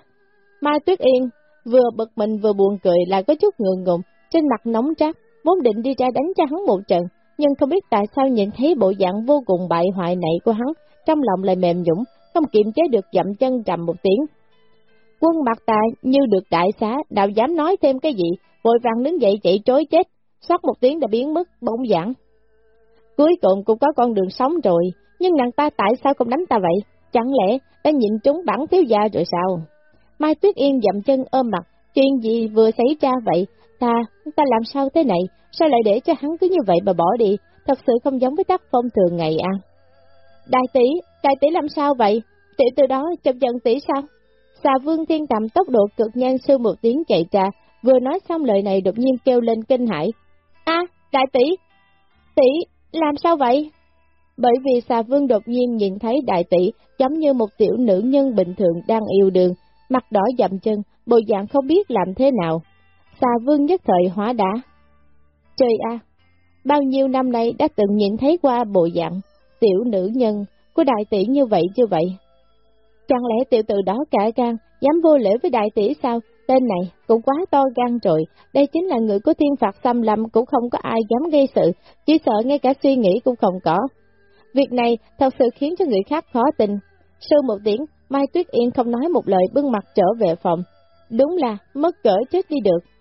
A: Mai Tuyết Yên vừa bực mình vừa buồn cười lại có chút ngượng ngùng, trên mặt nóng trát, vốn định đi ra đánh cho hắn một trận, nhưng không biết tại sao nhìn thấy bộ dạng vô cùng bại hoại này của hắn, trong lòng lại mềm dũng, không kiềm chế được dậm chân trầm một tiếng. Quân mặt ta như được đại xá, đạo dám nói thêm cái gì, vội vàng đứng dậy chạy trối chết, sót một tiếng đã biến mất, bỗng giảng. Cuối cùng cũng có con đường sống rồi, nhưng nàng ta tại sao không đánh ta vậy? Chẳng lẽ đã nhịn trúng bản thiếu gia rồi sao? Mai Tuyết Yên dậm chân ôm mặt, chuyện gì vừa xảy ra vậy? Ta, ta làm sao thế này? Sao lại để cho hắn cứ như vậy mà bỏ đi? Thật sự không giống với tác phong thường ngày à? Đại tỷ, đại tỷ làm sao vậy? tỷ từ đó chậm giận tỷ sao? Xà vương thiên tầm tốc độ cực nhanh sư một tiếng chạy ra, vừa nói xong lời này đột nhiên kêu lên kinh hãi. a đại tỷ! Tỷ, làm sao vậy? Bởi vì xà vương đột nhiên nhìn thấy đại tỷ giống như một tiểu nữ nhân bình thường đang yêu đương, mặt đỏ dậm chân, bộ dạng không biết làm thế nào tà vương nhất thời hóa đã, Trời a, bao nhiêu năm nay đã từng nhìn thấy qua bộ dạng tiểu nữ nhân của đại tỷ như vậy như vậy. Chẳng lẽ tiểu tử đó cả gan, dám vô lễ với đại tỷ sao? Tên này cũng quá to gan rồi, đây chính là người của thiên phạt xâm lâm cũng không có ai dám gây sự, chỉ sợ ngay cả suy nghĩ cũng không có. Việc này thật sự khiến cho người khác khó tin. Sau một tiếng, Mai Tuyết Yên không nói một lời bưng mặt trở về phòng. Đúng là mất cỡ chết đi được.